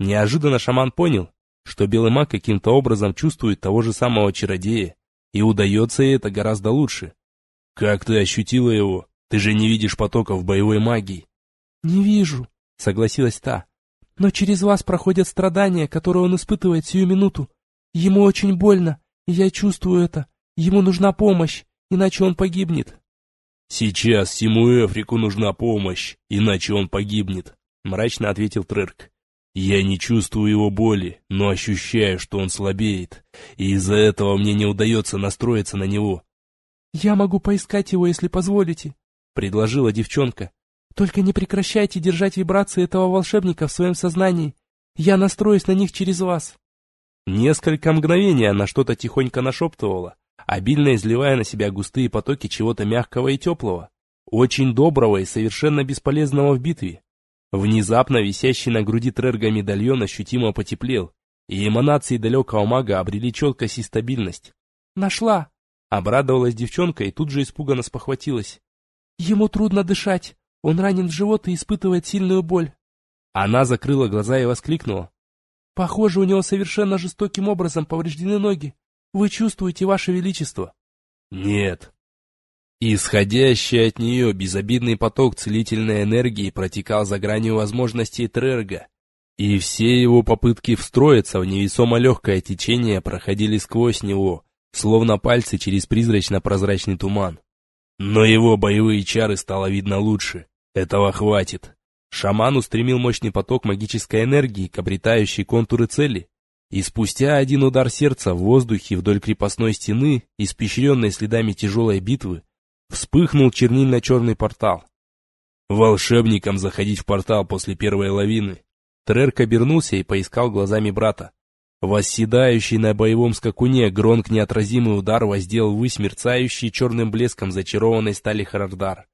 Неожиданно шаман понял, что белый маг каким-то образом чувствует того же самого чародея, и удается это гораздо лучше. «Как ты ощутила его? Ты же не видишь потоков боевой магии». «Не вижу», — согласилась та. «Но через вас проходят страдания, которые он испытывает сию минуту. Ему очень больно, и я чувствую это. Ему нужна помощь, иначе он погибнет». «Сейчас всему Эфрику нужна помощь, иначе он погибнет», — мрачно ответил Трерк. «Я не чувствую его боли, но ощущаю, что он слабеет, и из-за этого мне не удается настроиться на него. «Я могу поискать его, если позволите», — предложила девчонка. «Только не прекращайте держать вибрации этого волшебника в своем сознании. Я настроюсь на них через вас». Несколько мгновений она что-то тихонько нашептывала, обильно изливая на себя густые потоки чего-то мягкого и теплого, очень доброго и совершенно бесполезного в битве. Внезапно висящий на груди Трерга медальон ощутимо потеплел, и эманации далекого мага обрели четкость и стабильность. «Нашла!» Обрадовалась девчонка и тут же испуганно спохватилась. Ему трудно дышать. Он ранен в живот и испытывает сильную боль. Она закрыла глаза и воскликнула. Похоже, у него совершенно жестоким образом повреждены ноги. Вы чувствуете, Ваше Величество? Нет. Исходящий от нее безобидный поток целительной энергии протекал за гранью возможностей Трерга, и все его попытки встроиться в невесомо легкое течение проходили сквозь него, словно пальцы через призрачно-прозрачный туман. Но его боевые чары стало видно лучше. Этого хватит. Шаман устремил мощный поток магической энергии к обретающей контуры цели, и спустя один удар сердца в воздухе вдоль крепостной стены, испещренной следами тяжелой битвы, вспыхнул чернильно-черный портал. Волшебникам заходить в портал после первой лавины. Трерк обернулся и поискал глазами брата. Восседающий на боевом скакуне Гронк неотразимый удар воздел ввысь мерцающий черным блеском зачарованной стали Харардар.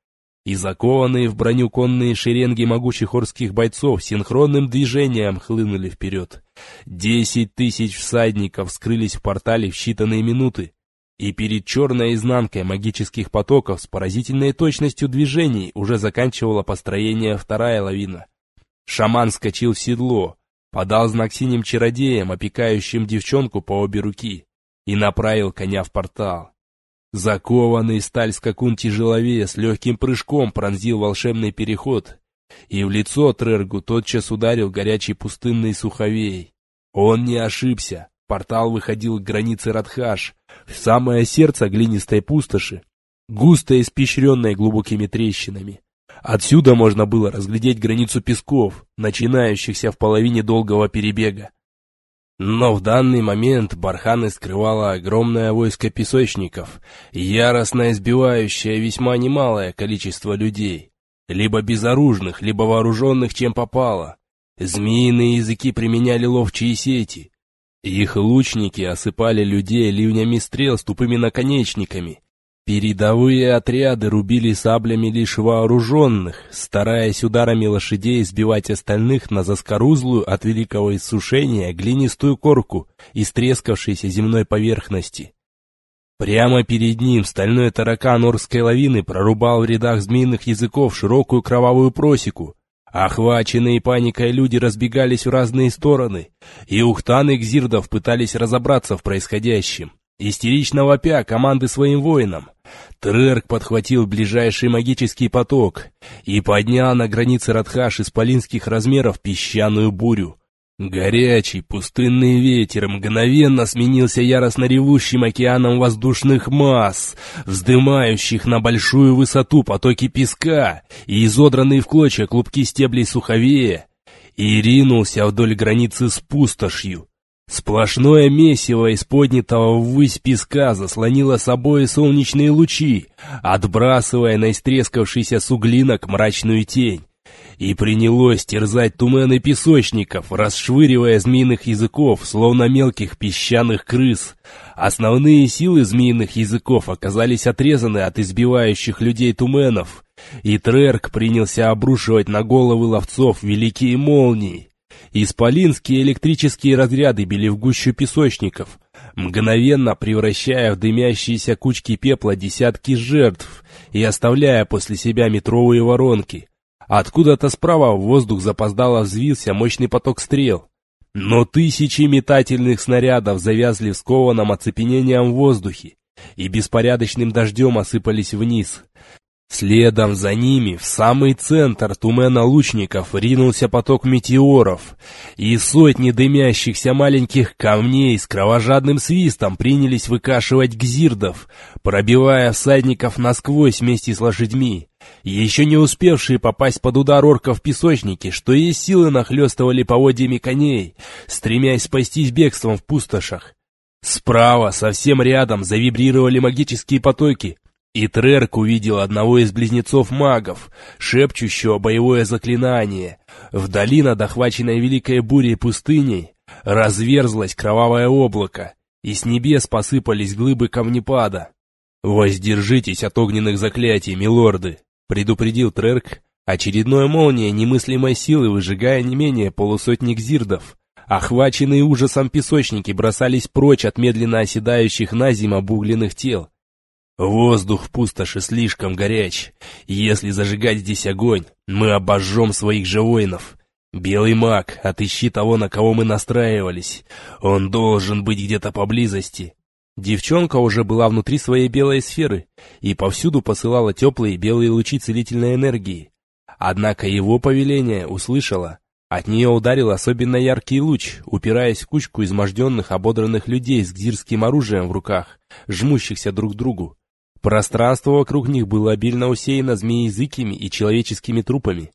И закованные в броню конные шеренги могучих орских бойцов синхронным движением хлынули вперед. Десять тысяч всадников скрылись в портале в считанные минуты. И перед черной изнанкой магических потоков с поразительной точностью движений уже заканчивала построение вторая лавина. Шаман скочил в седло, подал знак синим чародеям, опекающим девчонку по обе руки, и направил коня в портал. Закованный сталь скакун тяжеловее с легким прыжком пронзил волшебный переход, и в лицо Трергу тотчас ударил горячий пустынный суховей. Он не ошибся, портал выходил к границе Радхаш, в самое сердце глинистой пустоши, густо испещренной глубокими трещинами. Отсюда можно было разглядеть границу песков, начинающихся в половине долгого перебега. Но в данный момент барханы скрывало огромное войско песочников, яростно избивающее весьма немалое количество людей, либо безоружных, либо вооруженных чем попало. Змеиные языки применяли ловчие сети. Их лучники осыпали людей ливнями стрел с тупыми наконечниками, Передовые отряды рубили саблями лишь вооруженных, стараясь ударами лошадей сбивать остальных на заскорузлую от великого иссушения глинистую корку из трескавшейся земной поверхности. Прямо перед ним стальной таракан Орской лавины прорубал в рядах змеиных языков широкую кровавую просеку. Охваченные паникой люди разбегались в разные стороны, и ухтаны гзирдов пытались разобраться в происходящем. Истерично вопя команды своим воинам, Трерк подхватил ближайший магический поток и поднял на границе Радхаш исполинских размеров песчаную бурю. Горячий пустынный ветер мгновенно сменился яростно ревущим океаном воздушных масс, вздымающих на большую высоту потоки песка и изодранные в клочья клубки стеблей суховея, и ринулся вдоль границы с пустошью, Сплошное месиво из поднятого ввысь песка заслонило собой солнечные лучи, отбрасывая на истрескавшийся суглинок мрачную тень. И принялось терзать тумены песочников, расшвыривая змеиных языков, словно мелких песчаных крыс. Основные силы змеиных языков оказались отрезаны от избивающих людей туменов, и Трерк принялся обрушивать на головы ловцов великие молнии. Исполинские электрические разряды били в гущу песочников, мгновенно превращая в дымящиеся кучки пепла десятки жертв и оставляя после себя метровые воронки. Откуда-то справа в воздух запоздало взвился мощный поток стрел. Но тысячи метательных снарядов завязли в скованном оцепенением в воздухе и беспорядочным дождем осыпались вниз, Следом за ними в самый центр тумена лучников ринулся поток метеоров, и сотни дымящихся маленьких камней с кровожадным свистом принялись выкашивать гзирдов, пробивая всадников насквозь вместе с лошадьми. Еще не успевшие попасть под удар орков песочники, что есть силы нахлестывали поводьями коней, стремясь спастись бегством в пустошах. Справа, совсем рядом, завибрировали магические потоки, и Трерк увидел одного из близнецов-магов, шепчущего боевое заклинание. Вдали над охваченной великой бурей пустыней разверзлось кровавое облако, и с небес посыпались глыбы камнепада. «Воздержитесь от огненных заклятий, милорды!» — предупредил Трерк, очередной молния немыслимой силы выжигая не менее полусотни гзирдов. Охваченные ужасом песочники бросались прочь от медленно оседающих на зиму обугленных тел, Воздух в пустоши слишком горяч. Если зажигать здесь огонь, мы обожжем своих же воинов. Белый маг, отыщи того, на кого мы настраивались. Он должен быть где-то поблизости. Девчонка уже была внутри своей белой сферы и повсюду посылала теплые белые лучи целительной энергии. Однако его повеление услышала. От нее ударил особенно яркий луч, упираясь в кучку изможденных ободранных людей с гзирским оружием в руках, жмущихся друг к другу. Пространство вокруг них было обильно усеяно змеязыкими и человеческими трупами.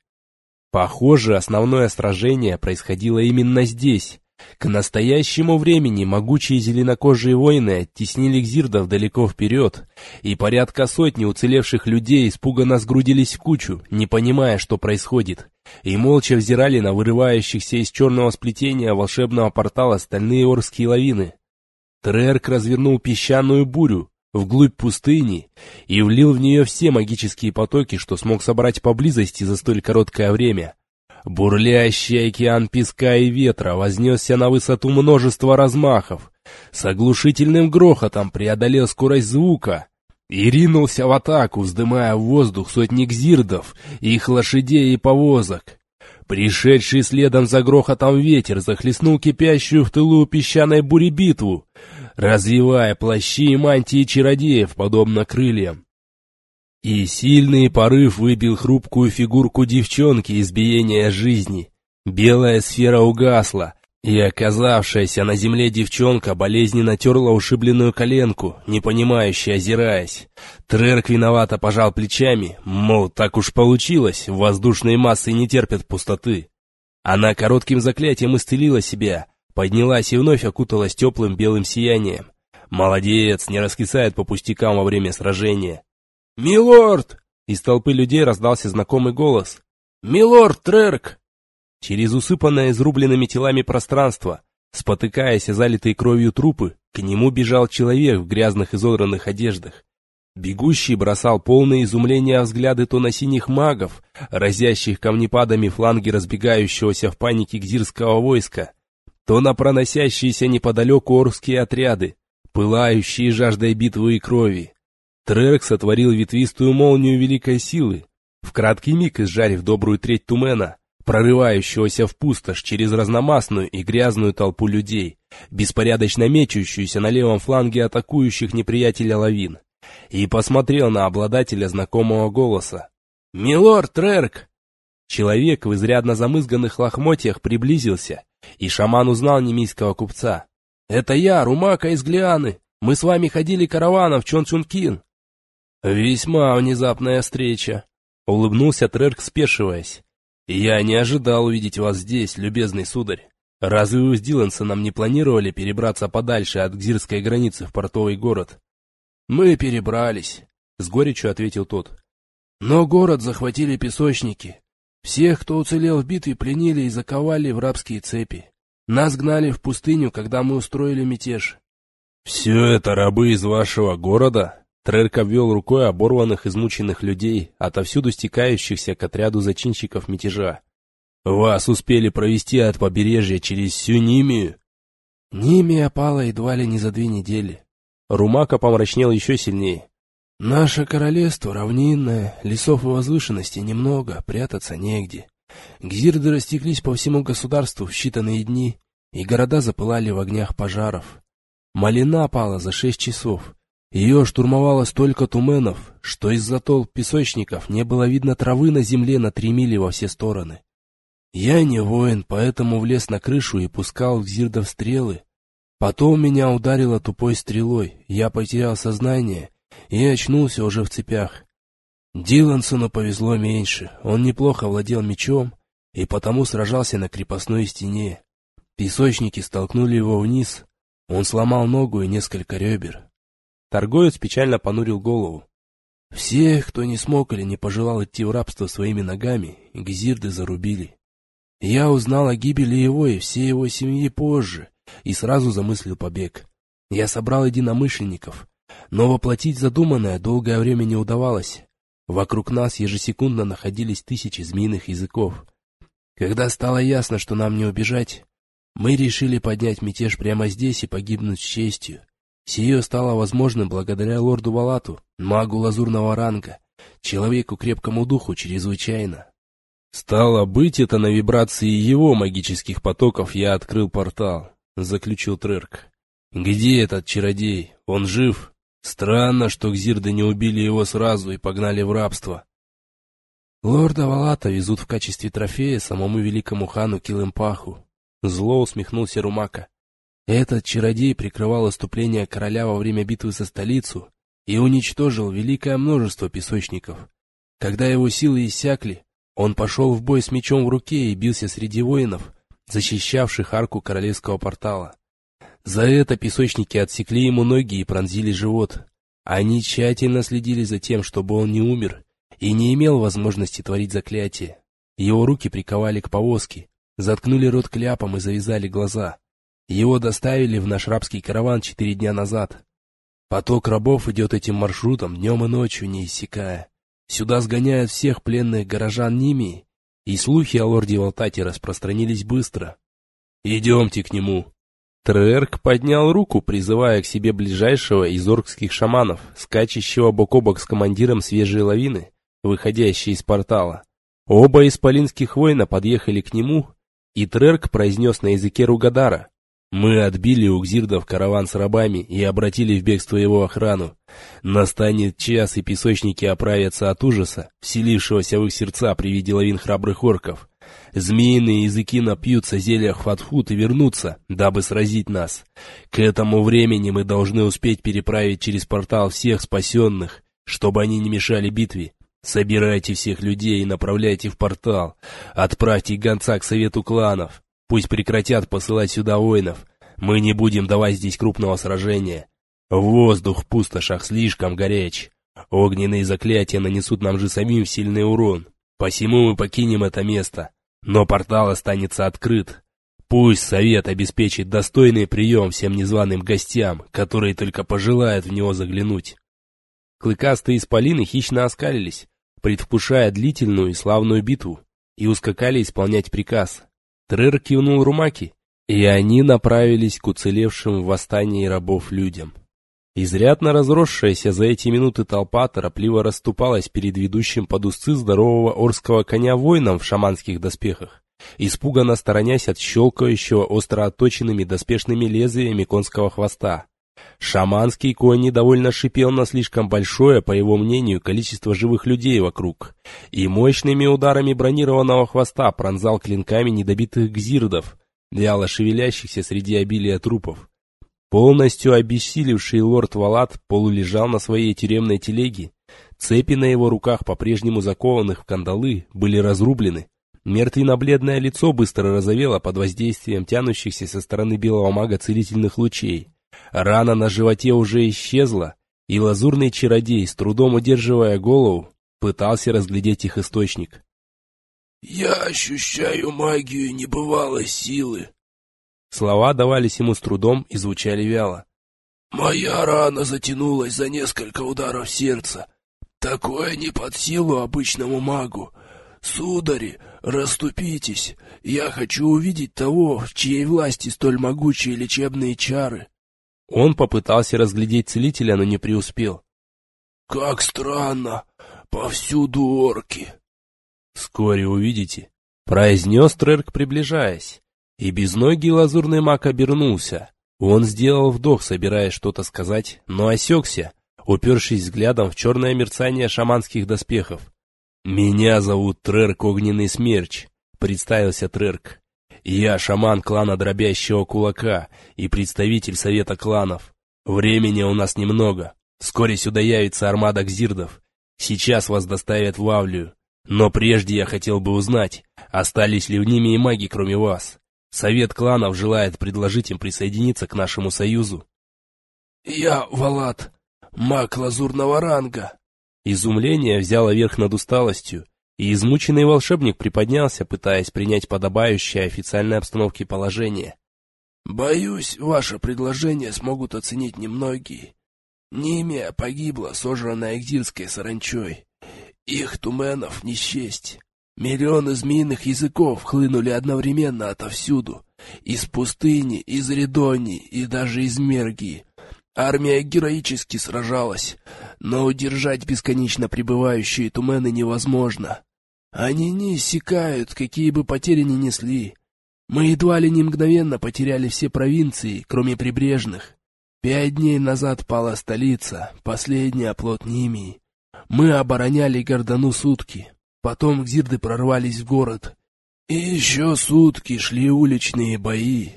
Похоже, основное сражение происходило именно здесь. К настоящему времени могучие зеленокожие воины оттеснили гзирдов далеко вперед, и порядка сотни уцелевших людей испуганно сгрудились в кучу, не понимая, что происходит, и молча взирали на вырывающихся из черного сплетения волшебного портала стальные орские лавины. Трерк развернул песчаную бурю, вглубь пустыни и влил в нее все магические потоки, что смог собрать поблизости за столь короткое время. Бурлящий океан песка и ветра вознесся на высоту множества размахов, с оглушительным грохотом преодолел скорость звука и ринулся в атаку, вздымая в воздух сотни гзирдов, их лошадей и повозок. Пришедший следом за грохотом ветер захлестнул кипящую в тылу песчаной бури битву, развивая плащи и мантии чародеев, подобно крыльям. И сильный порыв выбил хрупкую фигурку девчонки из биения жизни. Белая сфера угасла, и оказавшаяся на земле девчонка болезненно терла ушибленную коленку, не понимающая, озираясь. Трерк виновато пожал плечами, мол, так уж получилось, воздушные массы не терпят пустоты. Она коротким заклятием исцелила себя, поднялась и вновь окуталась теплым белым сиянием. Молодец, не раскисает по пустякам во время сражения. «Милорд!» Из толпы людей раздался знакомый голос. «Милорд Трерк!» Через усыпанное изрубленными телами пространство, спотыкаясь о залитые кровью трупы, к нему бежал человек в грязных изодранных одеждах. Бегущий бросал полное изумление взгляды то на синих магов, разящих камнепадами фланги разбегающегося в панике гзирского войска, то на проносящиеся неподалеку орские отряды, пылающие жаждой битвы и крови. Трерк сотворил ветвистую молнию великой силы, в краткий миг изжарив добрую треть тумена, прорывающегося в пустошь через разномастную и грязную толпу людей, беспорядочно мечущуюся на левом фланге атакующих неприятеля лавин, и посмотрел на обладателя знакомого голоса. «Милорд Трерк!» Человек в изрядно замызганных лохмотьях приблизился, и шаман узнал немийского купца. «Это я, Румака из Глианы. Мы с вами ходили караваном в Чончункин». «Весьма внезапная встреча», — улыбнулся Трерк, спешиваясь. «Я не ожидал увидеть вас здесь, любезный сударь. Разве вы с Дилансоном не планировали перебраться подальше от гзирской границы в портовый город?» «Мы перебрались», — с горечью ответил тот. «Но город захватили песочники. Всех, кто уцелел в битве, пленили и заковали в рабские цепи. Нас гнали в пустыню, когда мы устроили мятеж». «Все это рабы из вашего города?» Трерк обвел рукой оборванных, измученных людей, отовсюду стекающихся к отряду зачинщиков мятежа. «Вас успели провести от побережья через всю Нимию?» Нимия пала едва ли не за две недели. Румака помрачнел еще сильнее. «Наше королевство равнинное, лесов и возвышенностей немного, прятаться негде. Гзирды растеклись по всему государству в считанные дни, и города запылали в огнях пожаров. Малина пала за шесть часов, ее штурмовало столько туменов, что из-за толп песочников не было видно травы на земле на три мили во все стороны. Я не воин, поэтому влез на крышу и пускал в зирдов стрелы. Потом меня ударило тупой стрелой, я потерял сознание и очнулся уже в цепях. Дилансону повезло меньше, он неплохо владел мечом и потому сражался на крепостной стене. Песочники столкнули его вниз, он сломал ногу и несколько ребер. Торговец печально понурил голову. Всех, кто не смог или не пожелал идти в рабство своими ногами, гзирды зарубили. Я узнал о гибели его и всей его семьи позже, и сразу замыслил побег. Я собрал единомышленников, но воплотить задуманное долгое время не удавалось. Вокруг нас ежесекундно находились тысячи змеиных языков. Когда стало ясно, что нам не убежать, мы решили поднять мятеж прямо здесь и погибнуть с честью. Сие стало возможным благодаря лорду Валату, магу лазурного ранга, человеку крепкому духу чрезвычайно. «Стало быть, это на вибрации его магических потоков я открыл портал», — заключил Трерк. «Где этот чародей? Он жив? Странно, что Гзирды не убили его сразу и погнали в рабство». «Лорда Валата везут в качестве трофея самому великому хану Килымпаху», — зло усмехнулся Румака. Этот чародей прикрывал оступление короля во время битвы со столицу и уничтожил великое множество песочников. Когда его силы иссякли, он пошел в бой с мечом в руке и бился среди воинов, защищавших арку королевского портала. За это песочники отсекли ему ноги и пронзили живот. Они тщательно следили за тем, чтобы он не умер и не имел возможности творить заклятие. Его руки приковали к повозке, заткнули рот кляпом и завязали глаза. Его доставили в наш рабский караван четыре дня назад. Поток рабов идет этим маршрутом днем и ночью, не иссякая. Сюда сгоняют всех пленных горожан Ними, и слухи о лорде Валтате распространились быстро. «Идемте к нему», Трерк поднял руку, призывая к себе ближайшего из оркских шаманов, скачущего бок о бок с командиром свежей лавины, выходящей из портала. Оба исполинских воина подъехали к нему, и Трерк произнес на языке Ругадара. «Мы отбили у Гзирдов караван с рабами и обратили в бегство его охрану. Настанет час, и песочники оправятся от ужаса, вселившегося в их сердца при виде лавин храбрых орков. Змеиные языки напьются зелья хватфут и вернутся, дабы сразить нас. К этому времени мы должны успеть переправить через портал всех спасенных, чтобы они не мешали битве. Собирайте всех людей и направляйте в портал. Отправьте гонца к совету кланов. Пусть прекратят посылать сюда воинов. Мы не будем давать здесь крупного сражения. Воздух в пустошах слишком горяч. Огненные заклятия нанесут нам же самим сильный урон. Посему мы покинем это место. Но портал останется открыт. Пусть совет обеспечит достойный прием всем незваным гостям, которые только пожелают в него заглянуть. Клыкастые исполины хищно оскалились, предвкушая длительную и славную битву, и ускакали исполнять приказ. Трер кивнул Румаки, и они направились к уцелевшим в восстании рабов людям. Изрядно разросшаяся за эти минуты толпа торопливо расступалась перед ведущим под узцы здорового орского коня воином в шаманских доспехах, испуганно сторонясь от щелкающего остро отточенными доспешными лезвиями конского хвоста. Шаманский конь недовольно шипел на слишком большое, по его мнению, количество живых людей вокруг, и мощными ударами бронированного хвоста пронзал клинками недобитых гзирдов, вяло шевелящихся среди обилия трупов. Полностью обессилевший лорд Валат полулежал на своей тюремной телеге. Цепи на его руках, по-прежнему закованных в кандалы, были разрублены. Мертвенно-бледное лицо быстро разовело под воздействием тянущихся со стороны белого мага целительных лучей. Рана на животе уже исчезла, и лазурный чародей, с трудом удерживая голову, пытался разглядеть их источник. «Я ощущаю магию небывалой силы», Слова давались ему с трудом и звучали вяло. «Моя рана затянулась за несколько ударов сердца. Такое не под силу обычному магу. Судари, расступитесь. Я хочу увидеть того, в чьей власти столь могучие лечебные чары». Он попытался разглядеть целителя, но не преуспел. «Как странно! Повсюду орки!» «Вскоре увидите», — произнес Трерк, приближаясь. И безногий лазурный маг обернулся. Он сделал вдох, собираясь что-то сказать, но осекся, упершись взглядом в черное мерцание шаманских доспехов. «Меня зовут Трерк Огненный Смерч», — представился Трерк. «Я шаман клана Дробящего Кулака и представитель Совета Кланов. Времени у нас немного. Вскоре сюда явится армада гзирдов. Сейчас вас доставят в Авлию. Но прежде я хотел бы узнать, остались ли в ними и маги, кроме вас. Совет кланов желает предложить им присоединиться к нашему союзу. «Я Валат, маг лазурного ранга». Изумление взяло верх над усталостью, и измученный волшебник приподнялся, пытаясь принять подобающее официальной обстановке положение. «Боюсь, ваше предложение смогут оценить немногие. Нимия погибла, сожранная экзильской саранчой. Их туменов не счесть. Миллионы змеиных языков хлынули одновременно отовсюду. Из пустыни, из Редонии и даже из Мергии. Армия героически сражалась, но удержать бесконечно пребывающие тумены невозможно. Они не иссякают, какие бы потери ни несли. Мы едва ли не мгновенно потеряли все провинции, кроме прибрежных. Пять дней назад пала столица, последний оплот Нимии. Мы обороняли Гордону сутки. Потом гзирды прорвались в город. И еще сутки шли уличные бои.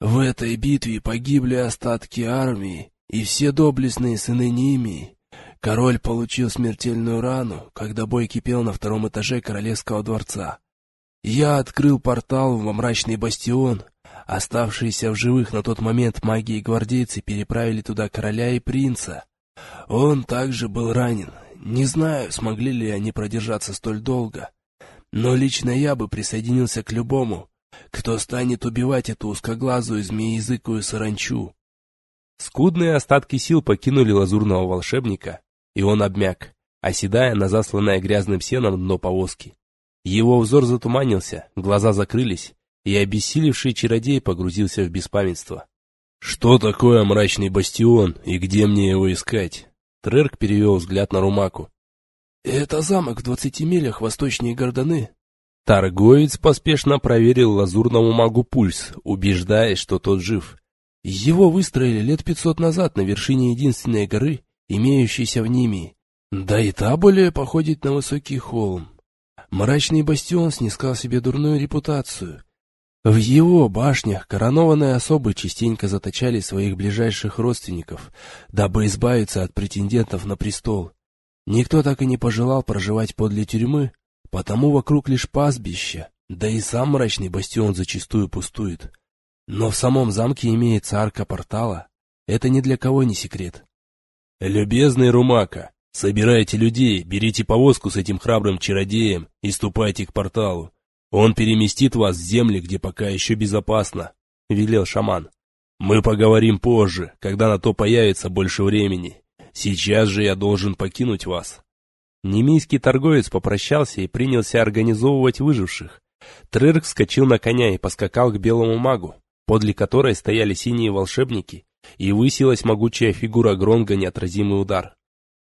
В этой битве погибли остатки армии и все доблестные сыны Нимии. Король получил смертельную рану, когда бой кипел на втором этаже королевского дворца. Я открыл портал в мрачный бастион. Оставшиеся в живых на тот момент маги и гвардейцы переправили туда короля и принца. Он также был ранен, не знаю, смогли ли они продержаться столь долго, но лично я бы присоединился к любому, кто станет убивать эту узкоглазую змеязыкую саранчу. Скудные остатки сил покинули лазурного волшебника, и он обмяк, оседая на засланное грязным сеном дно повозки. Его взор затуманился, глаза закрылись, и обессилевший чародей погрузился в беспамятство. Что такое мрачный бастион и где мне его искать? Трерк перевел взгляд на Румаку. Это замок в двадцати милях восточнее Горданы. Торговец поспешно проверил лазурному магу пульс, убеждаясь, что тот жив. Его выстроили лет пятьсот назад на вершине единственной горы, имеющейся в Нимии. Да и та более походит на высокий холм. Мрачный бастион снискал себе дурную репутацию. В его башнях коронованные особы частенько заточали своих ближайших родственников, дабы избавиться от претендентов на престол. Никто так и не пожелал проживать подле тюрьмы, потому вокруг лишь пастбища, да и сам мрачный бастион зачастую пустует. Но в самом замке имеется арка портала. Это ни для кого не секрет. «Любезный Румака, собирайте людей, берите повозку с этим храбрым чародеем и ступайте к порталу. Он переместит вас в земли, где пока еще безопасно», — велел шаман. «Мы поговорим позже, когда на то появится больше времени. Сейчас же я должен покинуть вас». Немийский торговец попрощался и принялся организовывать выживших. Трырк вскочил на коня и поскакал к белому магу, подле которой стояли синие волшебники и высилась могучая фигура Гронга неотразимый удар.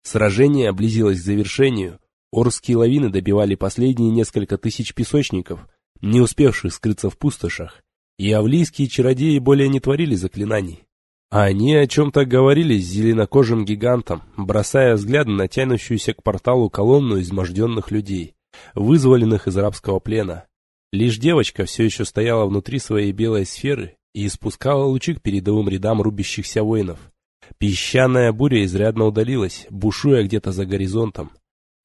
Сражение близилось к завершению, Орские лавины добивали последние несколько тысяч песочников, не успевших скрыться в пустошах, и авлийские чародеи более не творили заклинаний. А они о чем-то говорили с зеленокожим гигантом, бросая взгляд на тянущуюся к порталу колонну изможденных людей, вызволенных из рабского плена. Лишь девочка все еще стояла внутри своей белой сферы и испускала лучи к передовым рядам рубящихся воинов. Песчаная буря изрядно удалилась, бушуя где-то за горизонтом.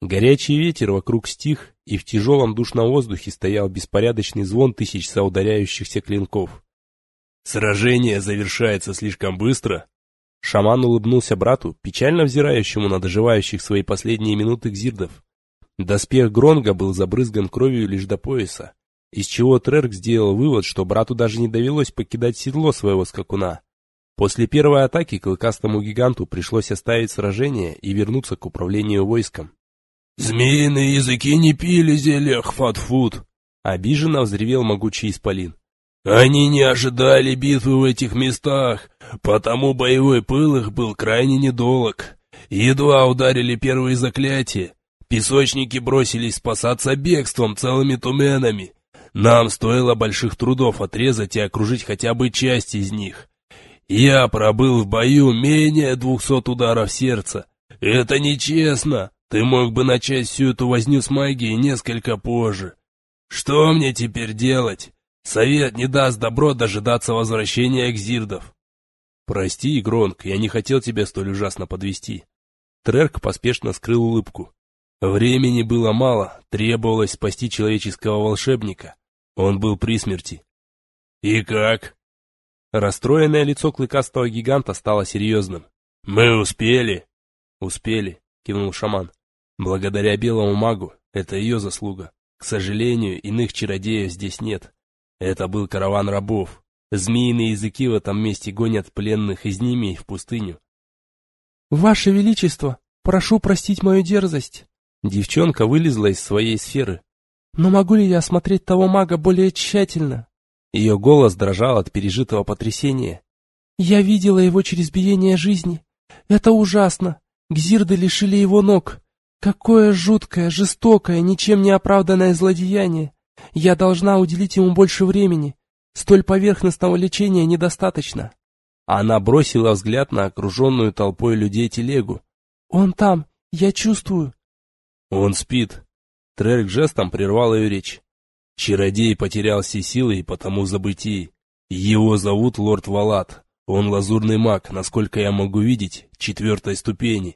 Горячий ветер вокруг стих, и в тяжелом душном воздухе стоял беспорядочный звон тысяч соударяющихся клинков. «Сражение завершается слишком быстро?» Шаман улыбнулся брату, печально взирающему на доживающих свои последние минуты гзирдов. Доспех Гронга был забрызган кровью лишь до пояса из чего Трерк сделал вывод, что брату даже не довелось покидать седло своего скакуна. После первой атаки клыкастому гиганту пришлось оставить сражение и вернуться к управлению войском. «Змеиные языки не пили зелья Хфатфуд!» — обиженно взревел могучий исполин. «Они не ожидали битвы в этих местах, потому боевой пыл их был крайне недолг. Едва ударили первые заклятия, песочники бросились спасаться бегством целыми туменами, нам стоило больших трудов отрезать и окружить хотя бы часть из них. Я пробыл в бою менее двухсот ударов сердца. Это нечестно. Ты мог бы начать всю эту возню с магией несколько позже. Что мне теперь делать? Совет не даст добро дожидаться возвращения экзирдов. Прости, Гронк, я не хотел тебя столь ужасно подвести. Трерк поспешно скрыл улыбку. Времени было мало, требовалось спасти человеческого волшебника. Он был при смерти. «И как?» Расстроенное лицо клыкастого гиганта стало серьезным. «Мы успели?» «Успели», — кивнул шаман. «Благодаря белому магу, это ее заслуга. К сожалению, иных чародеев здесь нет. Это был караван рабов. Змеиные языки в этом месте гонят пленных из Нимии в пустыню». «Ваше Величество, прошу простить мою дерзость». Девчонка вылезла из своей сферы. Но могу ли я осмотреть того мага более тщательно? Ее голос дрожал от пережитого потрясения. Я видела его через биение жизни. Это ужасно. Гзирды лишили его ног. Какое жуткое, жестокое, ничем не оправданное злодеяние. Я должна уделить ему больше времени. Столь поверхностного лечения недостаточно. Она бросила взгляд на окруженную толпой людей телегу. Он там, я чувствую. Он спит, Трерк жестом прервал ее речь. Чародей потерял все силы и потому забытии. Его зовут лорд Валат. Он лазурный маг, насколько я могу видеть, четвертой ступени.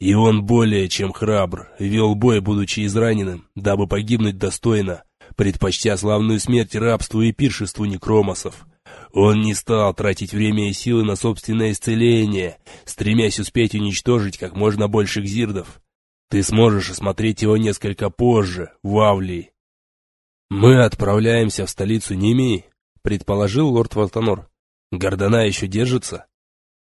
И он более чем храбр, вел бой, будучи израненным, дабы погибнуть достойно, предпочтя славную смерть рабству и пиршеству некромосов. Он не стал тратить время и силы на собственное исцеление, стремясь успеть уничтожить как можно больше гзирдов. Ты сможешь осмотреть его несколько позже, в Авлии. Мы отправляемся в столицу Немии, предположил лорд Валтанор. Гордона еще держится?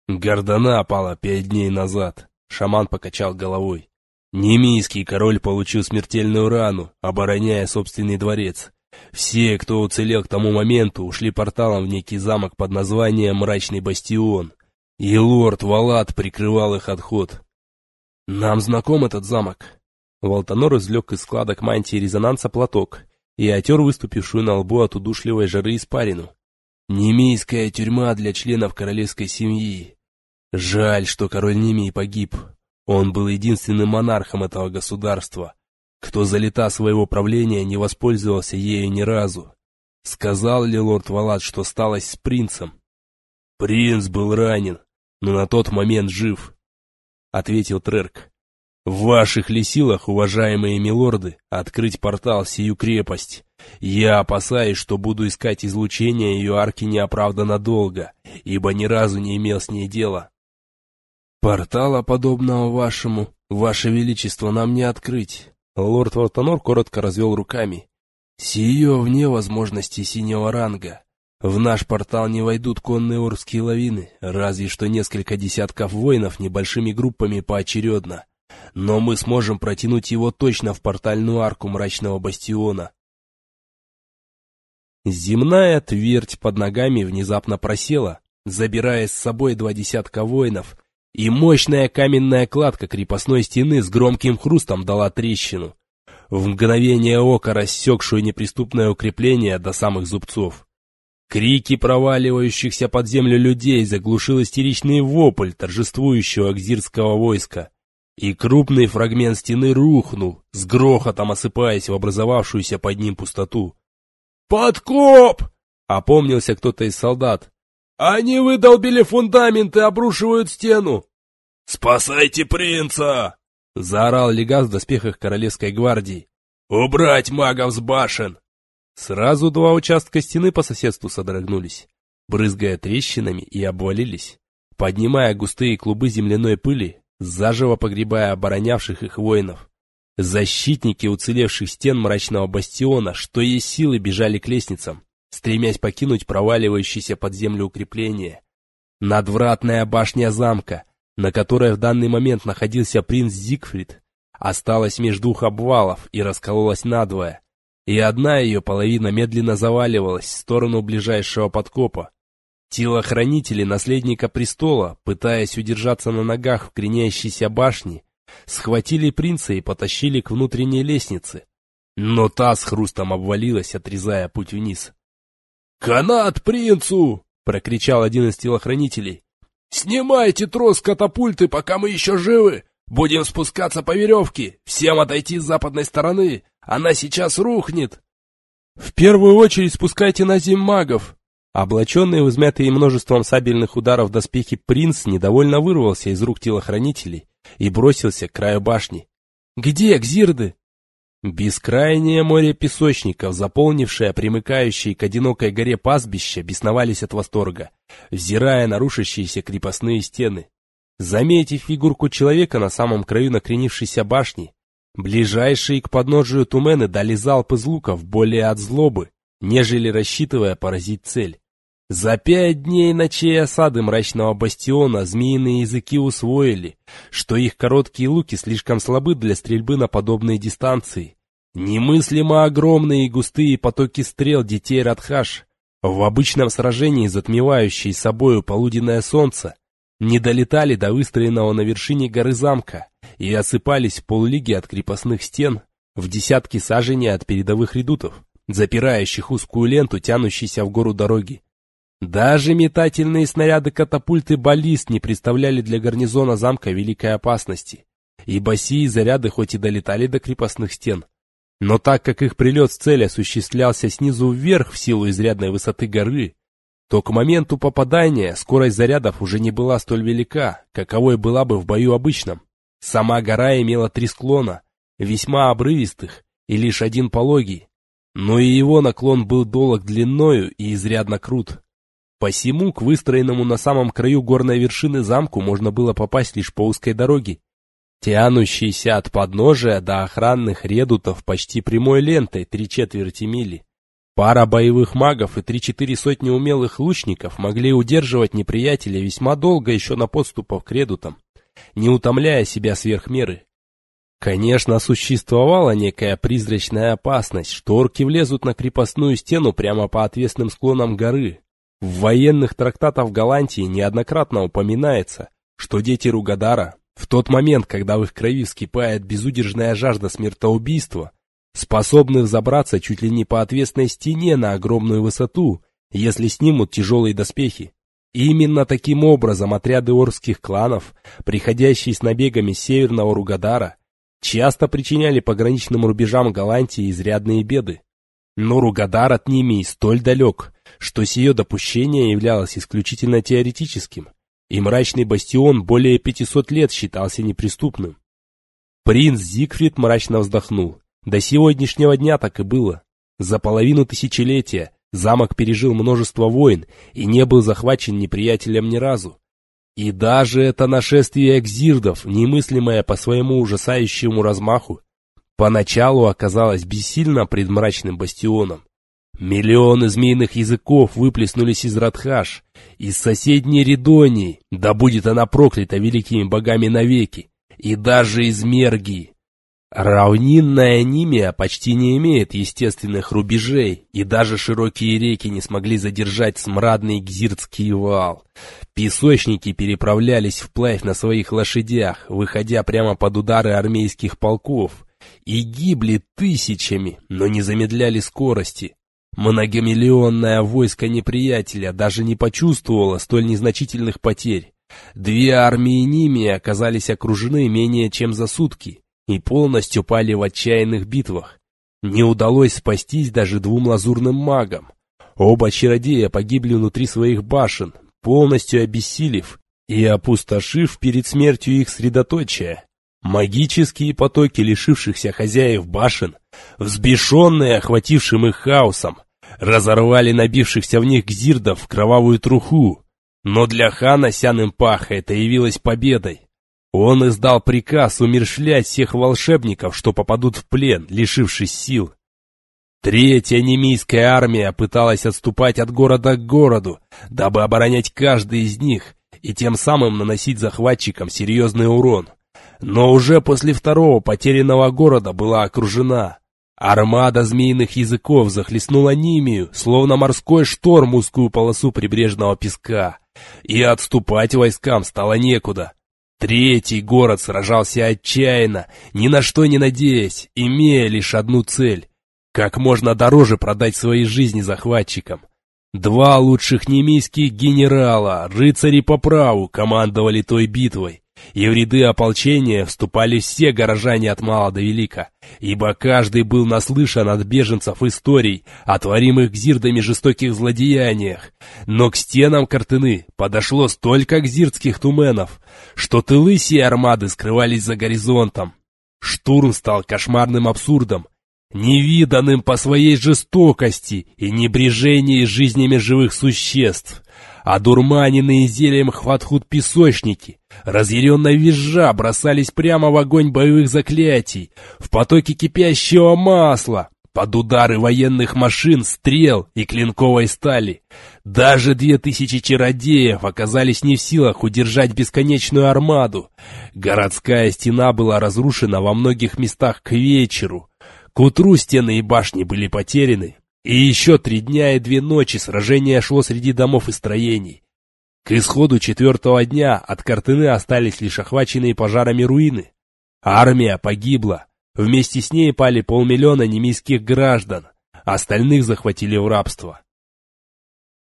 Гордона пала пять дней назад. Шаман покачал головой. Немийский король получил смертельную рану, обороняя собственный дворец. Все, кто уцелел к тому моменту, ушли порталом в некий замок под названием Мрачный Бастион, и лорд Валат прикрывал их отход. Нам знаком этот замок. Валтанор извлек из складок мантии резонанса платок и отер выступившую на лбу от удушливой жары испарину. Немейская тюрьма для членов королевской семьи. Жаль, что король Немей погиб. Он был единственным монархом этого государства, кто за лета своего правления не воспользовался ею ни разу. Сказал ли лорд Валад, что сталось с принцем? Принц был ранен, но на тот момент жив, — ответил Трерк. В ваших ли силах, уважаемые милорды, открыть портал сию крепость? Я опасаюсь, что буду искать излучение ее арки неоправданно долго, ибо ни разу не имел с ней дела. Портала, подобного вашему, ваше величество, нам не открыть. Лорд Валтанор коротко развел руками. Сие вне возможностей синего ранга. В наш портал не войдут конные орские лавины, разве что несколько десятков воинов небольшими группами поочередно. Но мы сможем протянуть его точно в портальную арку мрачного бастиона. Земная твердь под ногами внезапно просела, забирая с собой два десятка воинов, и мощная каменная кладка крепостной стены с громким хрустом дала трещину, в мгновение ока рассекшую неприступное укрепление до самых зубцов. Крики проваливающихся под землю людей заглушил истеричный вопль торжествующего акзирского войска, и крупный фрагмент стены рухнул, с грохотом осыпаясь в образовавшуюся под ним пустоту. «Подкоп!» — опомнился кто-то из солдат. «Они выдолбили фундамент и обрушивают стену!» «Спасайте принца!» — заорал легас в доспехах Королевской гвардии. «Убрать магов с башен!» Сразу два участка стены по соседству содрогнулись, брызгая трещинами и обвалились, поднимая густые клубы земляной пыли, заживо погребая оборонявших их воинов. Защитники уцелевших стен мрачного бастиона, что есть силы, бежали к лестницам, стремясь покинуть проваливающиеся под землю укрепления. Надвратная башня замка, на которой в данный момент находился принц Зигфрид, осталась между двух обвалов и раскололась надвое, и одна ее половина медленно заваливалась в сторону ближайшего подкопа. Телохранители наследника престола, пытаясь удержаться на ногах в кренящейся башне, схватили принца и потащили к внутренней лестнице. Но та с хрустом обвалилась, отрезая путь вниз. «Канат принцу!» — прокричал один из телохранителей. «Снимайте трос катапульты, пока мы еще живы! Будем спускаться по веревке! Всем отойти с западной стороны! Она сейчас рухнет!» «В первую очередь спускайте на зим магов!» Облаченный в измятые множеством сабельных ударов доспехи принц недовольно вырвался из рук телохранителей и бросился к краю башни. «Где Гзирды?» Бескрайнее море песочников, заполнившее примыкающие к одинокой горе пастбища, бесновались от восторга, взирая на рушащиеся крепостные стены. Заметив фигурку человека на самом краю накренившейся башни, ближайшие к подножию тумены дали залп из луков более от злобы, нежели рассчитывая поразить цель. За пять дней ночей осады мрачного бастиона змеиные языки усвоили, что их короткие луки слишком слабы для стрельбы на подобные дистанции. Немыслимо огромные и густые потоки стрел детей Радхаш, в обычном сражении затмевающие собою полуденное солнце, не долетали до выстроенного на вершине горы замка и осыпались в поллиги от крепостных стен, в десятки саженей от передовых редутов, запирающих узкую ленту, тянущейся в гору дороги. Даже метательные снаряды катапульты баллист не представляли для гарнизона замка великой опасности, ибо сии заряды хоть и долетали до крепостных стен, но так как их прилет в цель осуществлялся снизу вверх в силу изрядной высоты горы, то к моменту попадания скорость зарядов уже не была столь велика, каковой была бы в бою обычном. Сама гора имела три склона, весьма обрывистых и лишь один пологий, но и его наклон был долог длиною и изрядно крут. Посему к выстроенному на самом краю горной вершины замку можно было попасть лишь по узкой дороге, тянущейся от подножия до охранных редутов почти прямой лентой три четверти мили. Пара боевых магов и три-четыре сотни умелых лучников могли удерживать неприятеля весьма долго еще на подступах к редутам, не утомляя себя сверх меры. Конечно, существовала некая призрачная опасность, что орки влезут на крепостную стену прямо по отвесным склонам горы. В военных трактатах Голландии неоднократно упоминается, что дети Ругадара, в тот момент, когда в их крови вскипает безудержная жажда смертоубийства, способны взобраться чуть ли не по отвесной стене на огромную высоту, если снимут тяжелые доспехи. Именно таким образом отряды орских кланов, приходящие с набегами северного Ругадара, часто причиняли пограничным рубежам Голландии изрядные беды. Но Ругадар от ними и столь далек, что сие допущение являлось исключительно теоретическим, и мрачный бастион более 500 лет считался неприступным. Принц Зигфрид мрачно вздохнул. До сегодняшнего дня так и было. За половину тысячелетия замок пережил множество войн и не был захвачен неприятелем ни разу. И даже это нашествие экзирдов, немыслимое по своему ужасающему размаху, поначалу оказалось бессильно пред мрачным бастионом. Миллионы змеиных языков выплеснулись из Радхаш, из соседней Ридонии, да будет она проклята великими богами навеки, и даже из Мергии. Равнинная Нимия почти не имеет естественных рубежей, и даже широкие реки не смогли задержать смрадный гзиртский вал. Песочники переправлялись вплавь на своих лошадях, выходя прямо под удары армейских полков, и гибли тысячами, но не замедляли скорости. Многомиллионное войско неприятеля даже не почувствовало столь незначительных потерь. Две армии Нимии оказались окружены менее чем за сутки, и полностью пали в отчаянных битвах. Не удалось спастись даже двум лазурным магам. Оба чародея погибли внутри своих башен, полностью обессилев и опустошив перед смертью их средоточие. Магические потоки лишившихся хозяев башен, взбешенные охватившим их хаосом, разорвали набившихся в них гзирдов кровавую труху. Но для хана Сян Импаха это явилось победой. Он издал приказ умершлять всех волшебников, что попадут в плен, лишившись сил. Третья немийская армия пыталась отступать от города к городу, дабы оборонять каждый из них и тем самым наносить захватчикам серьезный урон. Но уже после второго потерянного города была окружена. Армада змеиных языков захлестнула Нимию, словно морской шторм узкую полосу прибрежного песка. И отступать войскам стало некуда. Третий город сражался отчаянно, ни на что не надеясь, имея лишь одну цель — как можно дороже продать свои жизни захватчикам. Два лучших немийских генерала, рыцари по праву, командовали той битвой, и в ряды ополчения вступали все горожане от мала до велика, ибо каждый был наслышан от беженцев историй о творимых гзирдами жестоких злодеяниях. Но к стенам Картыны подошло столько гзирдских туменов, что тылы сей армады скрывались за горизонтом. Штурм стал кошмарным абсурдом, невиданным по своей жестокости и небрежении жизнями живых существ. Одурманенные зельем хватхут песочники, разъяренно визжа, бросались прямо в огонь боевых заклятий, в потоки кипящего масла, под удары военных машин, стрел и клинковой стали. Даже две тысячи чародеев оказались не в силах удержать бесконечную армаду. Городская стена была разрушена во многих местах к вечеру. К утру стены и башни были потеряны. И еще три дня и две ночи сражение шло среди домов и строений. К исходу четвертого дня от Картыны остались лишь охваченные пожарами руины. Армия погибла. Вместе с ней пали полмиллиона немийских граждан. Остальных захватили в рабство.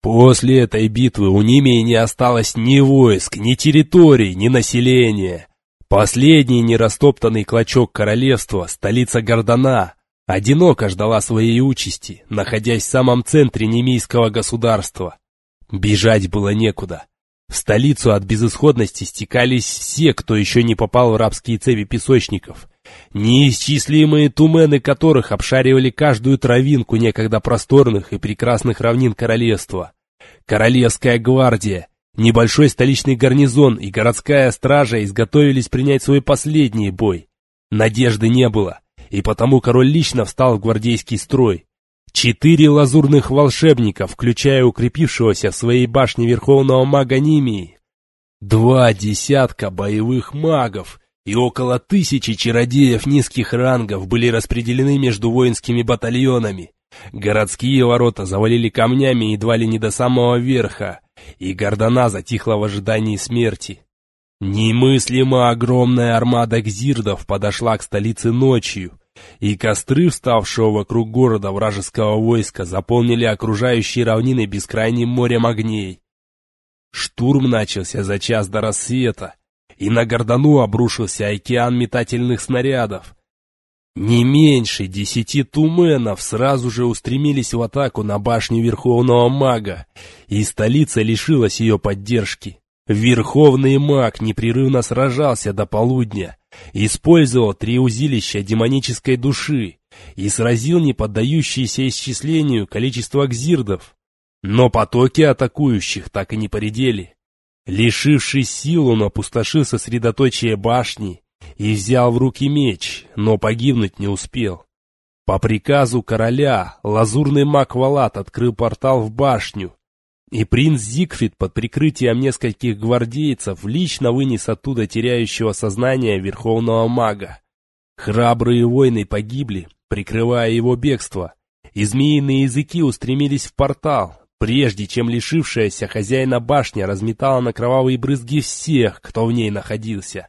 После этой битвы у Нимии не осталось ни войск, ни территорий, ни населения. Последний нерастоптанный клочок королевства, столица Гордона, одиноко ждала своей участи, находясь в самом центре немийского государства. Бежать было некуда. В столицу от безысходности стекались все, кто еще не попал в рабские цепи песочников. Неисчислимые тумены которых обшаривали каждую травинку некогда просторных и прекрасных равнин королевства. Королевская гвардия, небольшой столичный гарнизон и городская стража изготовились принять свой последний бой. Надежды не было, и потому король лично встал в гвардейский строй. Четыре лазурных волшебника, включая укрепившегося в своей башне верховного мага Нимии. Два десятка боевых магов, и около тысячи чародеев низких рангов были распределены между воинскими батальонами. Городские ворота завалили камнями едва ли не до самого верха, и Гордона затихла в ожидании смерти. Немыслимо огромная армада гзирдов подошла к столице ночью, и костры, вставшего вокруг города вражеского войска, заполнили окружающие равнины бескрайним морем огней. Штурм начался за час до рассвета, и на Гордону обрушился океан метательных снарядов. Не меньше десяти туменов сразу же устремились в атаку на башню Верховного Мага, и столица лишилась ее поддержки. Верховный маг непрерывно сражался до полудня, использовал три узилища демонической души и сразил неподдающееся исчислению количество гзирдов. Но потоки атакующих так и не поредели. Лишившись сил, он опустошил сосредоточие башни и взял в руки меч, но погибнуть не успел. По приказу короля лазурный маг Валат открыл портал в башню, и принц Зигфрид под прикрытием нескольких гвардейцев лично вынес оттуда теряющего сознание верховного мага. Храбрые воины погибли, прикрывая его бегство, и змеиные языки устремились в портал, прежде чем лишившаяся хозяина башня разметала на кровавые брызги всех, кто в ней находился.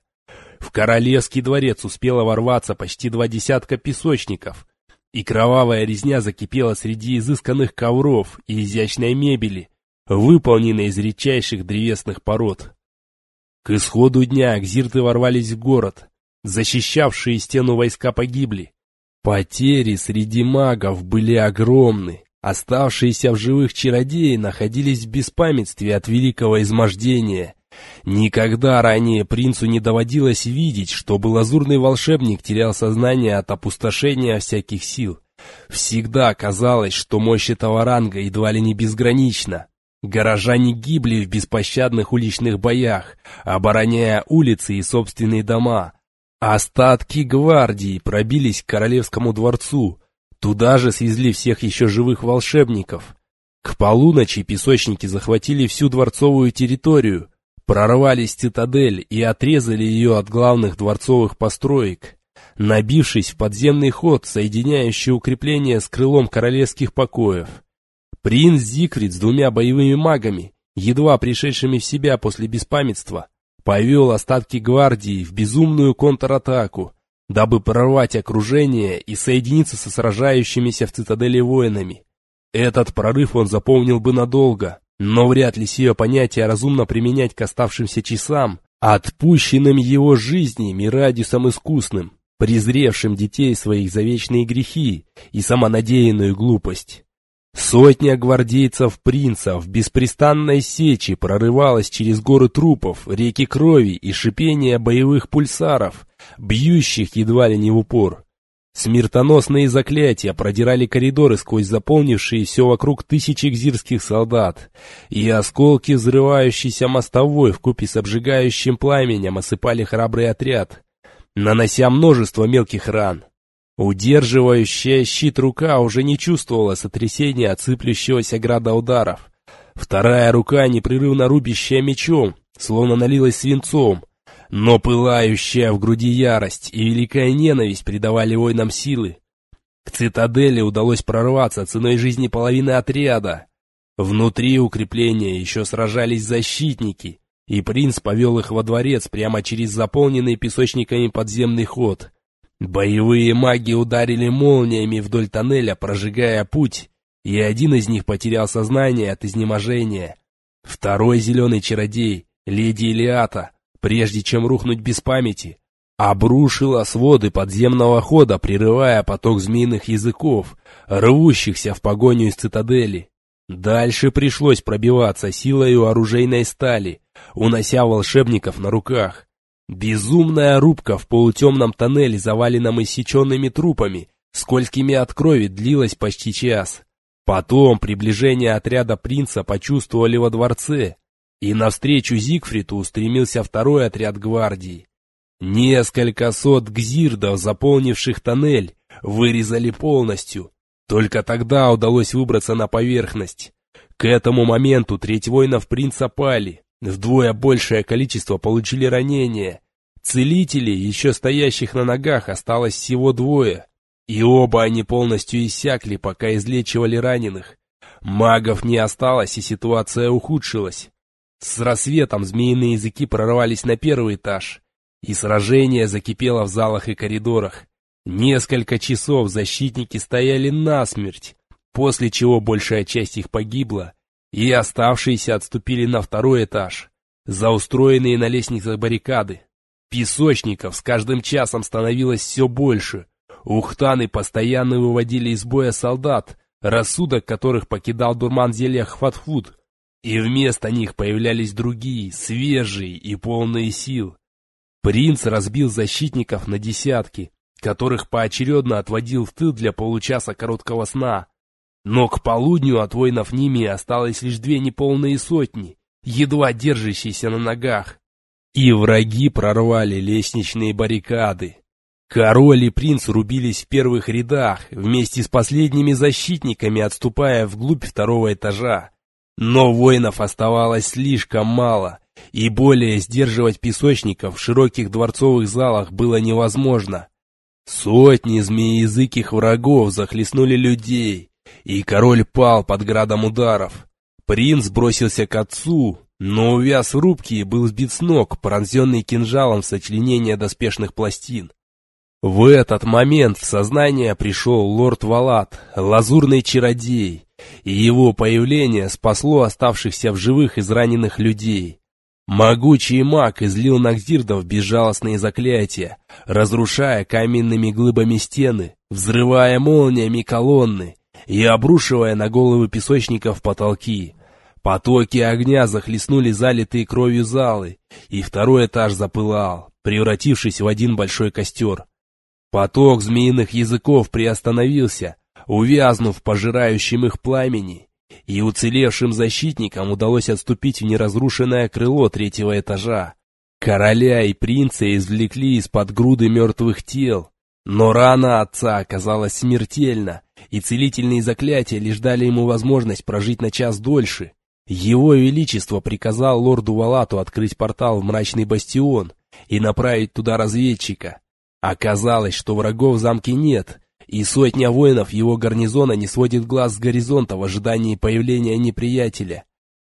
В королевский дворец успело ворваться почти два десятка песочников, и кровавая резня закипела среди изысканных ковров и изящной мебели, выполненной из редчайших древесных пород. К исходу дня акзирты ворвались в город. Защищавшие стену войска погибли. Потери среди магов были огромны. Оставшиеся в живых чародеи находились в беспамятстве от великого измождения. Никогда ранее принцу не доводилось видеть, чтобы лазурный волшебник терял сознание от опустошения всяких сил. Всегда казалось, что мощь этого ранга едва ли не безгранична. Горожане гибли в беспощадных уличных боях, обороняя улицы и собственные дома. Остатки гвардии пробились к королевскому дворцу. Туда же свезли всех еще живых волшебников. К полуночи песочники захватили всю дворцовую территорию, прорвались цитадель и отрезали ее от главных дворцовых построек. Набившись в подземный ход, соединяющий укрепление с крылом королевских покоев, Принц Зигфрид с двумя боевыми магами, едва пришедшими в себя после беспамятства, повел остатки гвардии в безумную контратаку, дабы прорвать окружение и соединиться со сражающимися в цитадели воинами. Этот прорыв он запомнил бы надолго, но вряд ли сие понятие разумно применять к оставшимся часам, отпущенным его жизни Мирадисом искусным, презревшим детей своих за вечные грехи и самонадеянную глупость. Сотня гвардейцев принца в беспрестанной сечи прорывалась через горы трупов, реки крови и шипения боевых пульсаров, бьющих едва ли не в упор. Смертоносные заклятия продирали коридоры сквозь заполнившие все вокруг тысячи гзирских солдат, и осколки взрывающейся мостовой вкупе с обжигающим пламенем осыпали храбрый отряд, нанося множество мелких ран. Удерживающая щит рука уже не чувствовала сотрясения от сыплющегося града ударов. Вторая рука, непрерывно рубящая мечом, словно налилась свинцом, но пылающая в груди ярость и великая ненависть придавали воинам силы. К цитадели удалось прорваться ценой жизни половины отряда. Внутри укрепления еще сражались защитники, и принц повел их во дворец прямо через заполненный песочниками подземный ход — Боевые маги ударили молниями вдоль тоннеля, прожигая путь, и один из них потерял сознание от изнеможения. Второй зеленый чародей, леди Илиата, прежде чем рухнуть без памяти, обрушила своды подземного хода, прерывая поток змеиных языков, рвущихся в погоню из цитадели. Дальше пришлось пробиваться силой оружейной стали, унося волшебников на руках. Безумная рубка в полутемном тоннеле, заваленном иссеченными трупами, сколькими от крови, длилась почти час. Потом приближение отряда принца почувствовали во дворце, и навстречу Зигфриду устремился второй отряд гвардии. Несколько сот гзирдов, заполнивших тоннель, вырезали полностью. Только тогда удалось выбраться на поверхность. К этому моменту треть воинов принца пали, Вдвое большее количество получили ранения. Целителей, еще стоящих на ногах, осталось всего двое, и оба они полностью иссякли, пока излечивали раненых. Магов не осталось, и ситуация ухудшилась. С рассветом змеиные языки прорвались на первый этаж, и сражение закипело в залах и коридорах. Несколько часов защитники стояли насмерть, после чего большая часть их погибла, и оставшиеся отступили на второй этаж, за устроенные на лестницах баррикады. Песочников с каждым часом становилось все больше. Ухтаны постоянно выводили из боя солдат, рассудок которых покидал дурман зелья Хватфуд, и вместо них появлялись другие, свежие и полные сил. Принц разбил защитников на десятки, которых поочередно отводил в тыл для получаса короткого сна. Но к полудню от воинов Нимии осталось лишь две неполные сотни, едва держащиеся на ногах. И враги прорвали лестничные баррикады. Король и принц рубились в первых рядах, вместе с последними защитниками, отступая вглубь второго этажа. Но воинов оставалось слишком мало, и более сдерживать песочников в широких дворцовых залах было невозможно. Сотни змеязыких врагов захлестнули людей, и король пал под градом ударов. Принц бросился к отцу, но увяз в рубке и был сбит с ног, пронзенный кинжалом в сочленение доспешных пластин. В этот момент в сознание пришел лорд Валат, лазурный чародей, и его появление спасло оставшихся в живых израненных людей. Могучий маг излил на Гзирдов безжалостные заклятия, разрушая каменными глыбами стены, взрывая молниями колонны и обрушивая на головы песочников потолки. Потоки огня захлестнули залитые кровью залы, и второй этаж запылал, превратившись в один большой костер. Поток змеиных языков приостановился, увязнув в пожирающем их пламени, и уцелевшим защитникам удалось отступить в неразрушенное крыло третьего этажа. Короля и принца извлекли из-под груды мертвых тел, но рана отца оказалась смертельна, и целительные заклятия лишь дали ему возможность прожить на час дольше. Его Величество приказал лорду Валату открыть портал в мрачный бастион и направить туда разведчика. Оказалось, что врагов в замке нет, и сотня воинов его гарнизона не сводит глаз с горизонта в ожидании появления неприятеля.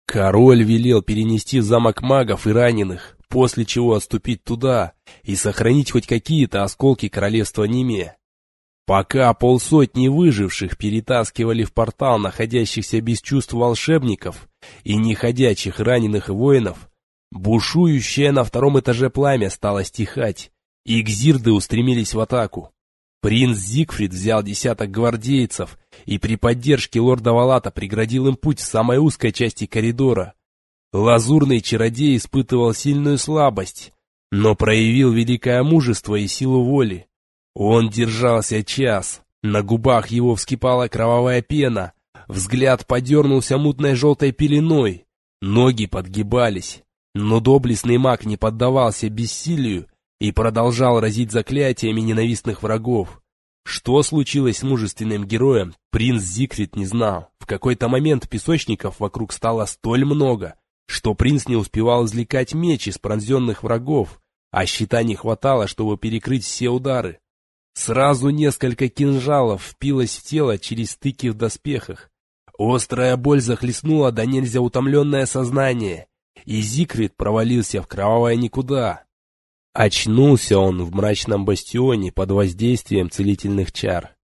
Король велел перенести в замок магов и раненых, после чего отступить туда и сохранить хоть какие-то осколки королевства Ниме. Пока полсотни выживших перетаскивали в портал находящихся без чувств волшебников и неходячих раненых воинов, бушующее на втором этаже пламя стало стихать, и гзирды устремились в атаку. Принц Зигфрид взял десяток гвардейцев и при поддержке лорда Валата преградил им путь в самой узкой части коридора. Лазурный чародей испытывал сильную слабость, но проявил великое мужество и силу воли. Он держался час, на губах его вскипала кровавая пена, взгляд подернулся мутной желтой пеленой, ноги подгибались, но доблестный маг не поддавался бессилию и продолжал разить заклятиями ненавистных врагов. Что случилось с мужественным героем, принц Зигфрид не знал. В какой-то момент песочников вокруг стало столь много, что принц не успевал извлекать меч из пронзенных врагов, а щита не хватало, чтобы перекрыть все удары. Сразу несколько кинжалов впилось в тело через стыки в доспехах. Острая боль захлестнула до нельзя утомленное сознание, и Зигфрид провалился в кровавое никуда. Очнулся он в мрачном бастионе под воздействием целительных чар.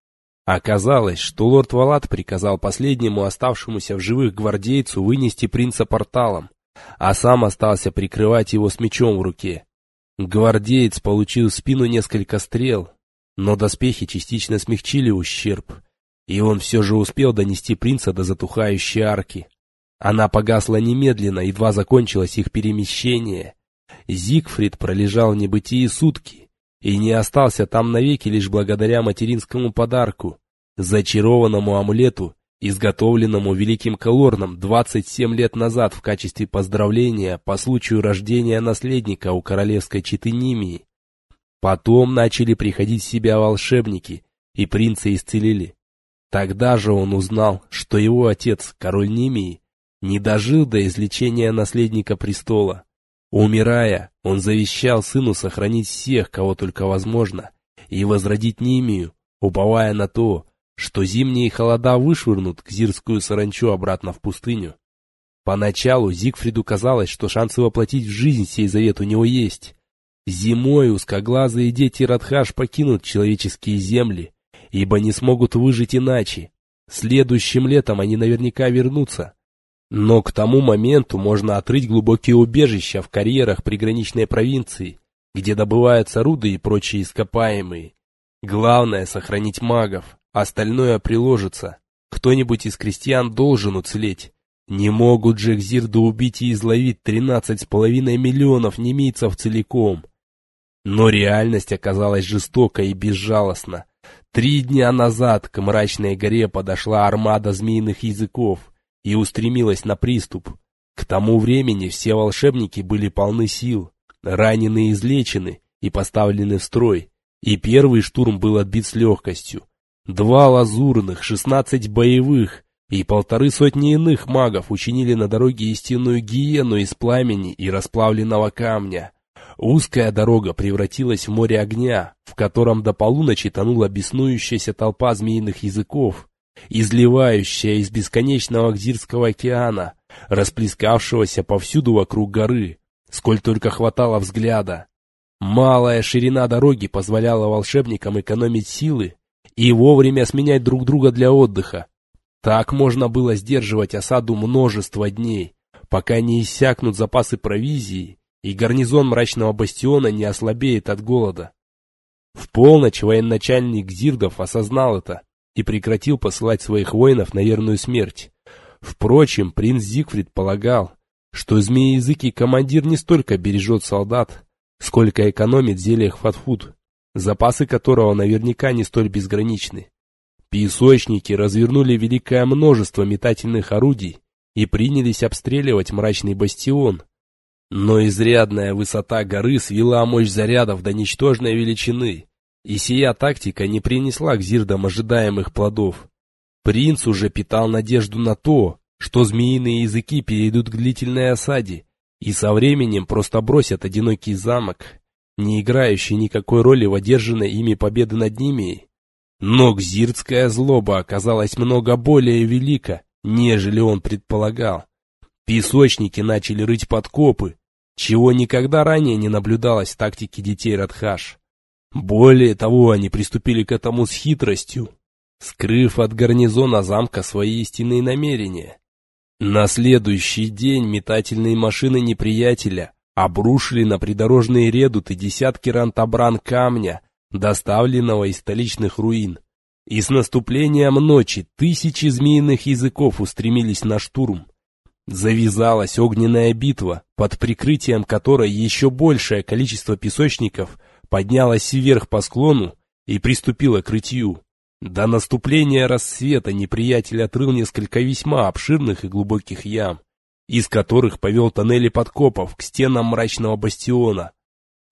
Оказалось, что лорд Валат приказал последнему оставшемуся в живых гвардейцу вынести принца порталом, а сам остался прикрывать его с мечом в руке. Гвардеец получил в спину несколько стрел, но доспехи частично смягчили ущерб, и он все же успел донести принца до затухающей арки. Она погасла немедленно, едва закончилось их перемещение, Зигфрид пролежал в небытии сутки и не остался там навеки лишь благодаря материнскому подарку, зачарованному амулету, изготовленному Великим Калорном 27 лет назад в качестве поздравления по случаю рождения наследника у королевской четы Нимии. Потом начали приходить в себя волшебники, и принца исцелили. Тогда же он узнал, что его отец, король Нимии, не дожил до излечения наследника престола. Умирая, он завещал сыну сохранить всех, кого только возможно, и возродить Нимию, уповая на то, что зимние холода вышвырнут кзирскую саранчу обратно в пустыню. Поначалу Зигфриду казалось, что шансы воплотить в жизнь сей завет у него есть. Зимой узкоглазые дети Радхаш покинут человеческие земли, ибо не смогут выжить иначе. Следующим летом они наверняка вернутся. Но к тому моменту можно отрыть глубокие убежища в карьерах приграничной провинции, где добываются руды и прочие ископаемые. Главное — сохранить магов, остальное приложится. Кто-нибудь из крестьян должен уцелеть. Не могут же Гзирду убить и изловить тринадцать с половиной миллионов немийцев целиком. Но реальность оказалась жестока и безжалостна. Три дня назад к мрачной горе подошла армада змеиных языков и устремилась на приступ. К тому времени все волшебники были полны сил, ранены излечены и поставлены в строй, и первый штурм был отбит с легкостью. Два лазурных, шестнадцать боевых, и полторы сотни иных магов учинили на дороге истинную гиену из пламени и расплавленного камня. Узкая дорога превратилась в море огня, в котором до полуночи тонула беснующаяся толпа змеиных языков, изливающая из бесконечного Гзирского океана, расплескавшегося повсюду вокруг горы, сколь только хватало взгляда. Малая ширина дороги позволяла волшебникам экономить силы и вовремя сменять друг друга для отдыха, так можно было сдерживать осаду множество дней, пока не иссякнут запасы провизии и гарнизон мрачного бастиона не ослабеет от голода. В полночь военачальник Зирдов осознал это и прекратил посылать своих воинов на верную смерть. Впрочем, принц Зигфрид полагал, что змееязыкий командир не столько бережет солдат, сколько экономит в зельях фатфуд, запасы которого наверняка не столь безграничны. Песочники развернули великое множество метательных орудий и принялись обстреливать мрачный бастион. Но изрядная высота горы свела мощь зарядов до ничтожной величины, и сия тактика не принесла к зирдам ожидаемых плодов. Принц уже питал надежду на то, что змеиные языки перейдут к длительной осаде и со временем просто бросят одинокий замок, не играющий никакой роли в одержанной ими победы над ними, но гзиртская злоба оказалась много более велика, нежели он предполагал. Песочники начали рыть подкопы, чего никогда ранее не наблюдалось в тактике детей Радхаш. Более того, они приступили к этому с хитростью, скрыв от гарнизона замка свои истинные намерения. На следующий день метательные машины неприятеля обрушили на придорожные редуты десятки рантабран камня, доставленного из столичных руин. И с наступлением ночи тысячи змеиных языков устремились на штурм. Завязалась огненная битва, под прикрытием которой еще большее количество песочников поднялось вверх по склону и приступило к рытью. До наступления рассвета неприятель отрыл несколько весьма обширных и глубоких ям, из которых повел тоннели подкопов к стенам мрачного бастиона,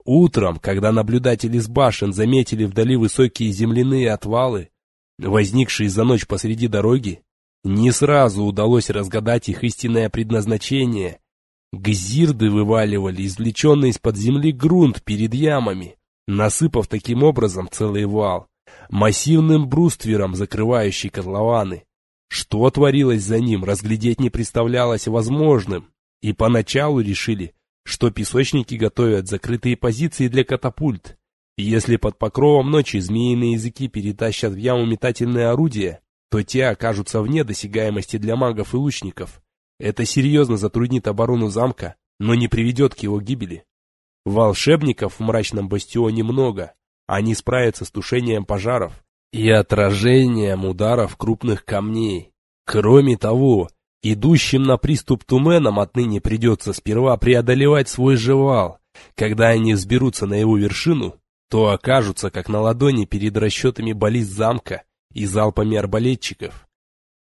Утром, когда наблюдатели с башен заметили вдали высокие земляные отвалы, возникшие за ночь посреди дороги, не сразу удалось разгадать их истинное предназначение. Гзирды вываливали извлеченный из-под земли грунт перед ямами, насыпав таким образом целый вал, массивным бруствером закрывающий котлованы. Что творилось за ним, разглядеть не представлялось возможным, и поначалу решили, что песочники готовят закрытые позиции для катапульт. Если под покровом ночи змеиные языки перетащат в яму метательные орудия, то те окажутся вне досягаемости для магов и лучников. Это серьезно затруднит оборону замка, но не приведет к его гибели. Волшебников в мрачном бастионе много, они справятся с тушением пожаров и отражением ударов крупных камней. Кроме того, Идущим на приступ туменам отныне придется сперва преодолевать свой жевал. Когда они взберутся на его вершину, то окажутся как на ладони перед расчетами баллист замка и залпами арбалетчиков.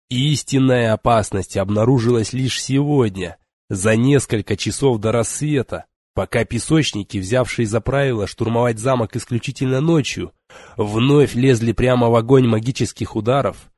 Истинная опасность обнаружилась лишь сегодня, за несколько часов до рассвета, пока песочники, взявшие за правило штурмовать замок исключительно ночью, вновь лезли прямо в огонь магических ударов,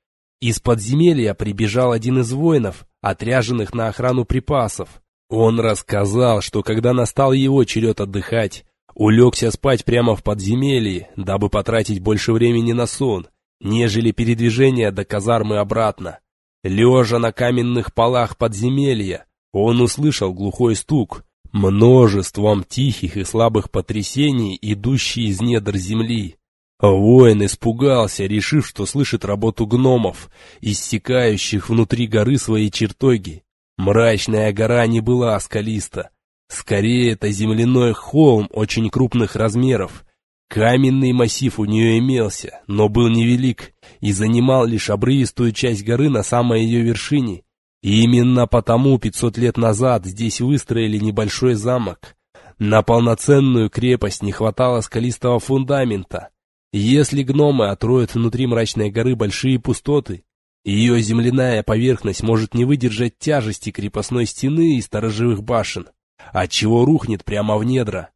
из подземелья прибежал один из воинов, отряженных на охрану припасов. Он рассказал, что когда настал его черед отдыхать, улегся спать прямо в подземелье, дабы потратить больше времени на сон, нежели передвижение до казармы обратно. Лежа на каменных полах подземелья, он услышал глухой стук, множеством тихих и слабых потрясений, идущий из недр земли. Воин испугался, решив, что слышит работу гномов, иссякающих внутри горы свои чертоги. Мрачная гора не была скалиста. Скорее, это земляной холм очень крупных размеров. Каменный массив у нее имелся, но был невелик и занимал лишь обрывистую часть горы на самой ее вершине. И именно потому 500 лет назад здесь выстроили небольшой замок. На полноценную крепость не хватало скалистого фундамента. Если гномы отроют внутри мрачной горы большие пустоты, ее земляная поверхность может не выдержать тяжести крепостной стены и сторожевых башен, отчего рухнет прямо в недра.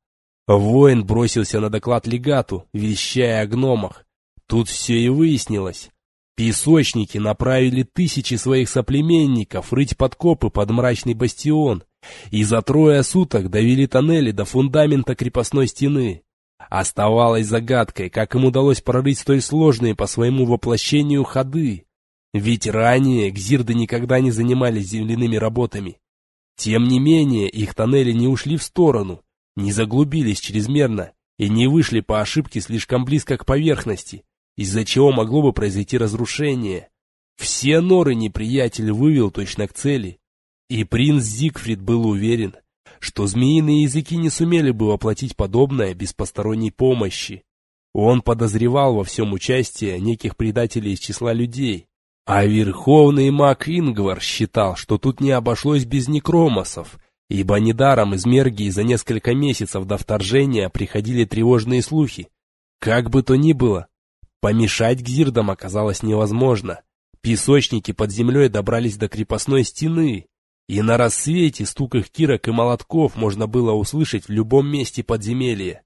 Воин бросился на доклад легату, вещая о гномах. Тут все и выяснилось. Песочники направили тысячи своих соплеменников рыть подкопы под мрачный бастион и за трое суток довели тоннели до фундамента крепостной стены. Оставалось загадкой, как им удалось прорыть столь сложные по своему воплощению ходы. Ведь ранее гзирды никогда не занимались земляными работами. Тем не менее, их тоннели не ушли в сторону, не заглубились чрезмерно и не вышли по ошибке слишком близко к поверхности, из-за чего могло бы произойти разрушение. Все норы неприятель вывел точно к цели, и принц Зигфрид был уверен, что змеиные языки не сумели бы воплотить подобное без посторонней помощи. Он подозревал во всем участие неких предателей из числа людей, а верховный маг Ингвар считал, что тут не обошлось без некромосов, ибо недаром из Мергии за несколько месяцев до вторжения приходили тревожные слухи. Как бы то ни было, помешать гзирдам оказалось невозможно. Песочники под землей добрались до крепостной стены, и на рассвете стук их кирок и молотков можно было услышать в любом месте подземелья.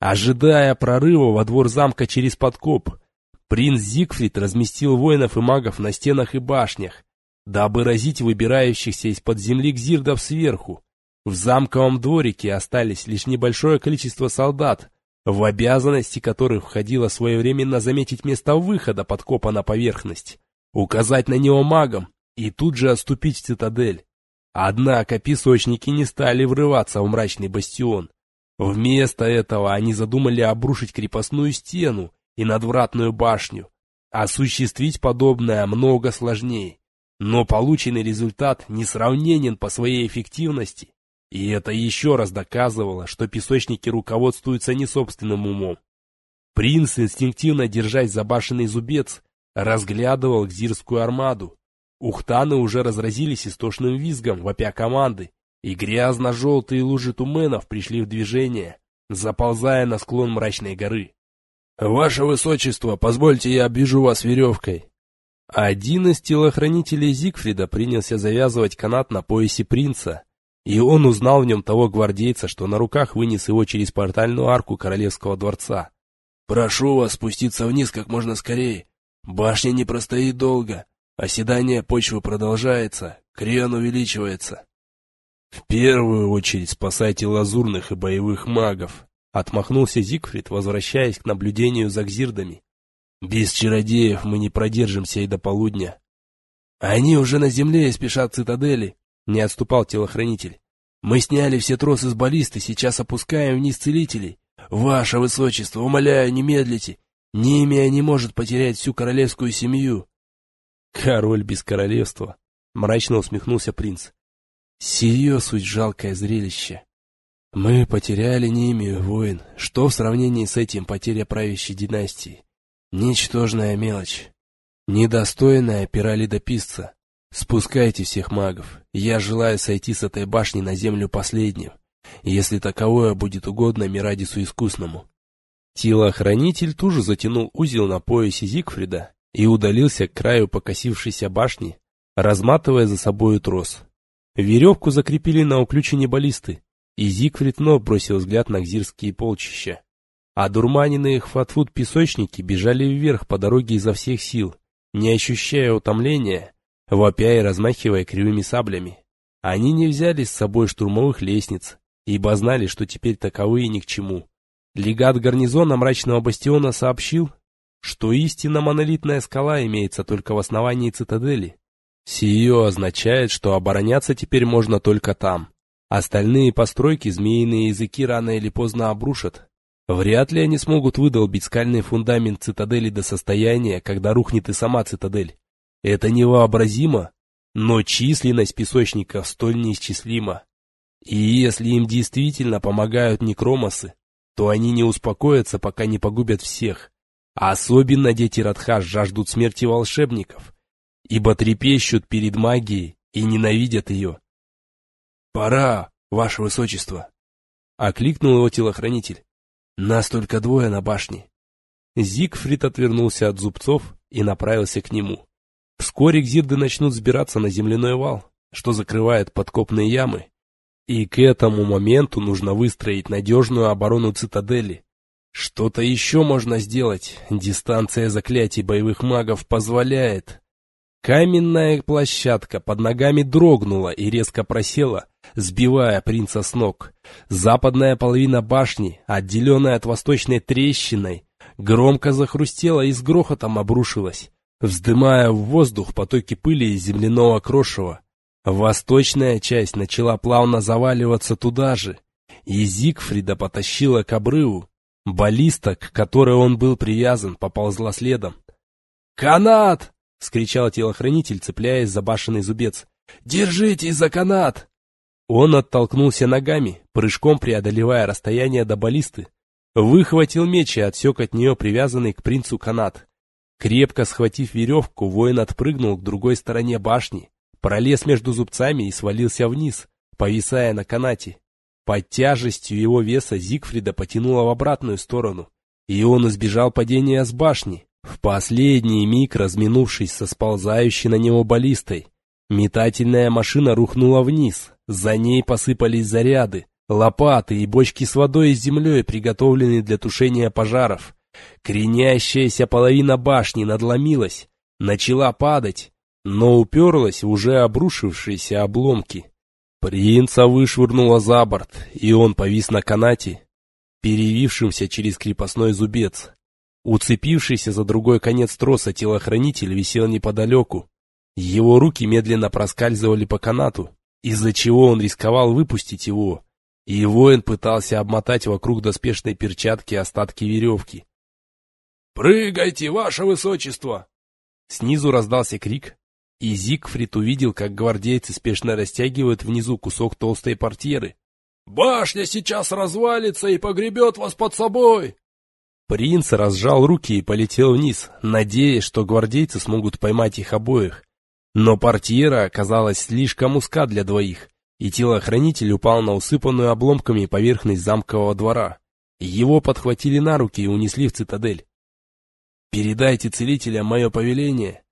Ожидая прорыва во двор замка через подкоп, принц Зигфрид разместил воинов и магов на стенах и башнях, дабы разить выбирающихся из-под земли гзирдов сверху. В замковом дворике остались лишь небольшое количество солдат, в обязанности которых входило своевременно заметить место выхода подкопа на поверхность, указать на него магам и тут же отступить в цитадель. Однако песочники не стали врываться в мрачный бастион. Вместо этого они задумали обрушить крепостную стену и надвратную башню. Осуществить подобное много сложнее. Но полученный результат несравненен по своей эффективности. И это еще раз доказывало, что песочники руководствуются не собственным умом. Принц, инстинктивно держась за башенный зубец, разглядывал гзирскую армаду, Ухтаны уже разразились истошным визгом, вопя команды, и грязно-желтые лужи туменов пришли в движение, заползая на склон мрачной горы. «Ваше Высочество, позвольте я обвяжу вас веревкой». Один из телохранителей Зигфрида принялся завязывать канат на поясе принца, и он узнал в нем того гвардейца, что на руках вынес его через портальную арку королевского дворца. «Прошу вас спуститься вниз как можно скорее. Башня не простоит долго. Оседание почвы продолжается, крен увеличивается. В первую очередь спасайте лазурных и боевых магов, отмахнулся Зигфрид, возвращаясь к наблюдению за гзирдами. Без чародеев мы не продержимся и до полудня. Они уже на земле и спешат цитадели, не отступал телохранитель. Мы сняли все тросы с баллисты, сейчас опускаем вниз целителей. Ваше высочество, умоляю, не медлите. Немия не может потерять всю королевскую семью. Король без королевства, мрачно усмехнулся принц. Сие суть жалкое зрелище. Мы потеряли Немию, воин. Что в сравнении с этим потеря правящей династии? Ничтожная мелочь. Недостойная пера ледописца. Спускайте всех магов. Я желаю сойти с этой башни на землю последним, если таковое будет угодно Мирадису Искусному. Телохранитель тоже затянул узел на поясе Зигфрида и удалился к краю покосившейся башни, разматывая за собою трос. Веревку закрепили на уключине баллисты, и Зигфрид вновь бросил взгляд на гзирские полчища. А дурманенные хватфут песочники бежали вверх по дороге изо всех сил, не ощущая утомления, вопя и размахивая кривыми саблями. Они не взяли с собой штурмовых лестниц, ибо знали, что теперь таковые ни к чему. Легат гарнизона мрачного бастиона сообщил, что истинно монолитная скала имеется только в основании цитадели. Сие означает, что обороняться теперь можно только там. Остальные постройки змеиные языки рано или поздно обрушат. Вряд ли они смогут выдолбить скальный фундамент цитадели до состояния, когда рухнет и сама цитадель. Это невообразимо, но численность песочников столь неисчислима. И если им действительно помогают некромосы, то они не успокоятся, пока не погубят всех. Особенно дети Радхаш жаждут смерти волшебников, ибо трепещут перед магией и ненавидят ее. «Пора, ваше высочество!» — окликнул его телохранитель. «Нас только двое на башне». Зигфрид отвернулся от зубцов и направился к нему. Вскоре гзирды начнут сбираться на земляной вал, что закрывает подкопные ямы, и к этому моменту нужно выстроить надежную оборону цитадели. Что-то еще можно сделать, дистанция заклятий боевых магов позволяет. Каменная площадка под ногами дрогнула и резко просела, сбивая принца с ног. Западная половина башни, отделенная от восточной трещиной, громко захрустела и с грохотом обрушилась вздымая в воздух потоки пыли и земляного крошева. Восточная часть начала плавно заваливаться туда же, и Зигфрида потащила к обрыву. Баллиста, к которой он был привязан, поползла следом. «Канат!» — скричал телохранитель, цепляясь за башенный зубец. «Держитесь за канат!» Он оттолкнулся ногами, прыжком преодолевая расстояние до баллисты, выхватил меч и отсек от нее привязанный к принцу канат. Крепко схватив веревку, воин отпрыгнул к другой стороне башни, пролез между зубцами и свалился вниз, повисая на канате. Под тяжестью его веса Зигфрида потянуло в обратную сторону, и он избежал падения с башни, в последний миг разминувшись со сползающей на него баллистой. Метательная машина рухнула вниз, за ней посыпались заряды, лопаты и бочки с водой и землей, приготовленные для тушения пожаров. Кренящаяся половина башни надломилась, начала падать, но уперлась в уже обрушившиеся обломки. Принца вышвырнуло за борт, и он повис на канате, перевившемся через крепостной зубец. Уцепившийся за другой конец троса телохранитель висел неподалеку. Его руки медленно проскальзывали по канату, из-за чего он рисковал выпустить его, и воин пытался обмотать вокруг доспешной перчатки остатки веревки. «Прыгайте, ваше высочество!» Снизу раздался крик, и Зигфрид увидел, как гвардейцы спешно растягивают внизу кусок толстой портьеры. «Башня сейчас развалится и погребет вас под собой!» Принц разжал руки и полетел вниз, надеясь, что гвардейцы смогут поймать их обоих. Но портьера оказалась слишком узка для двоих, и телохранитель упал на усыпанную обломками поверхность замкового двора. Его подхватили на руки и унесли в цитадель. «Передайте целителям мое повеление!»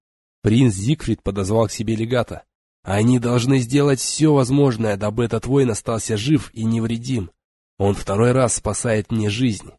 Принц Зигфрид подозвал к себе легата. «Они должны сделать все возможное, дабы этот воин остался жив и невредим. Он второй раз спасает мне жизнь».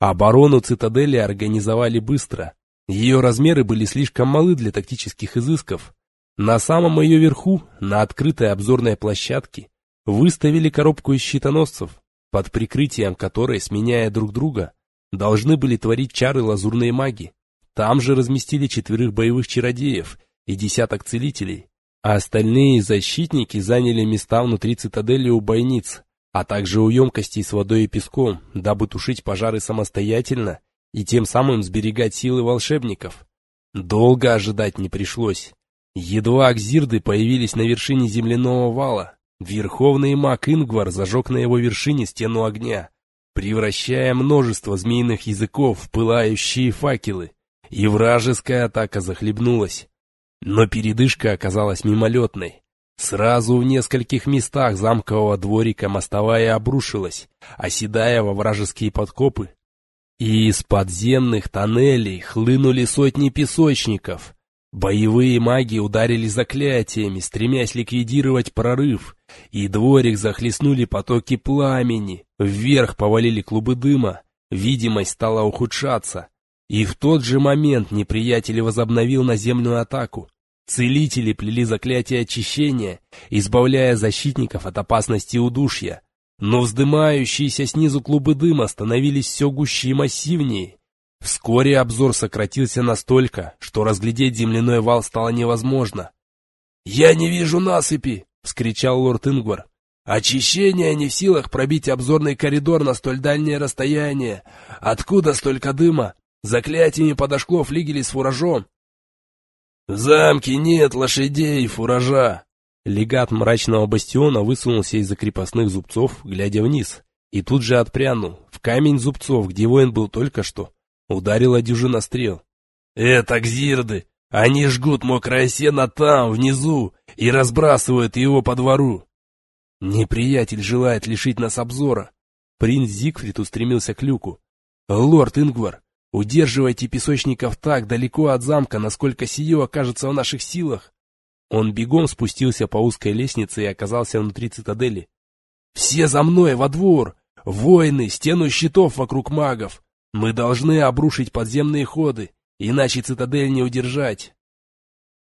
Оборону цитадели организовали быстро. Ее размеры были слишком малы для тактических изысков. На самом ее верху, на открытой обзорной площадке, выставили коробку из щитоносцев, под прикрытием которой, сменяя друг друга, должны были творить чары лазурные маги. Там же разместили четверых боевых чародеев и десяток целителей, а остальные защитники заняли места внутри цитадели у бойниц, а также у емкостей с водой и песком, дабы тушить пожары самостоятельно и тем самым сберегать силы волшебников. Долго ожидать не пришлось. Едва акзирды появились на вершине земляного вала, верховный маг Ингвар зажег на его вершине стену огня, превращая множество змеиных языков в пылающие факелы, и вражеская атака захлебнулась. Но передышка оказалась мимолетной. Сразу в нескольких местах замкового дворика мостовая обрушилась, оседая во вражеские подкопы. И из подземных тоннелей хлынули сотни песочников, Боевые маги ударили заклятиями, стремясь ликвидировать прорыв, и дворик захлестнули потоки пламени, вверх повалили клубы дыма, видимость стала ухудшаться. И в тот же момент неприятель возобновил наземную атаку. Целители плели заклятие очищения, избавляя защитников от опасности удушья. Но вздымающиеся снизу клубы дыма становились все гуще и массивнее. Вскоре обзор сократился настолько, что разглядеть земляной вал стало невозможно. «Я не вижу насыпи!» — вскричал лорд Ингвар. «Очищение не в силах пробить обзорный коридор на столь дальнее расстояние. Откуда столько дыма? Заклятиями подошло флигели с фуражом. В замке нет лошадей и фуража. Легат мрачного бастиона высунулся из-за крепостных зубцов, глядя вниз, и тут же отпрянул. В камень зубцов, где воин был только что, ударила дюжина стрел. «Это гзирды! Они жгут мокрое сено там, внизу, и разбрасывают его по двору!» «Неприятель желает лишить нас обзора!» Принц Зигфрид устремился к люку. «Лорд Ингвар, Удерживайте песочников так далеко от замка, насколько сие окажется в наших силах. Он бегом спустился по узкой лестнице и оказался внутри цитадели. «Все за мной, во двор! Воины, стену щитов вокруг магов! Мы должны обрушить подземные ходы, иначе цитадель не удержать!»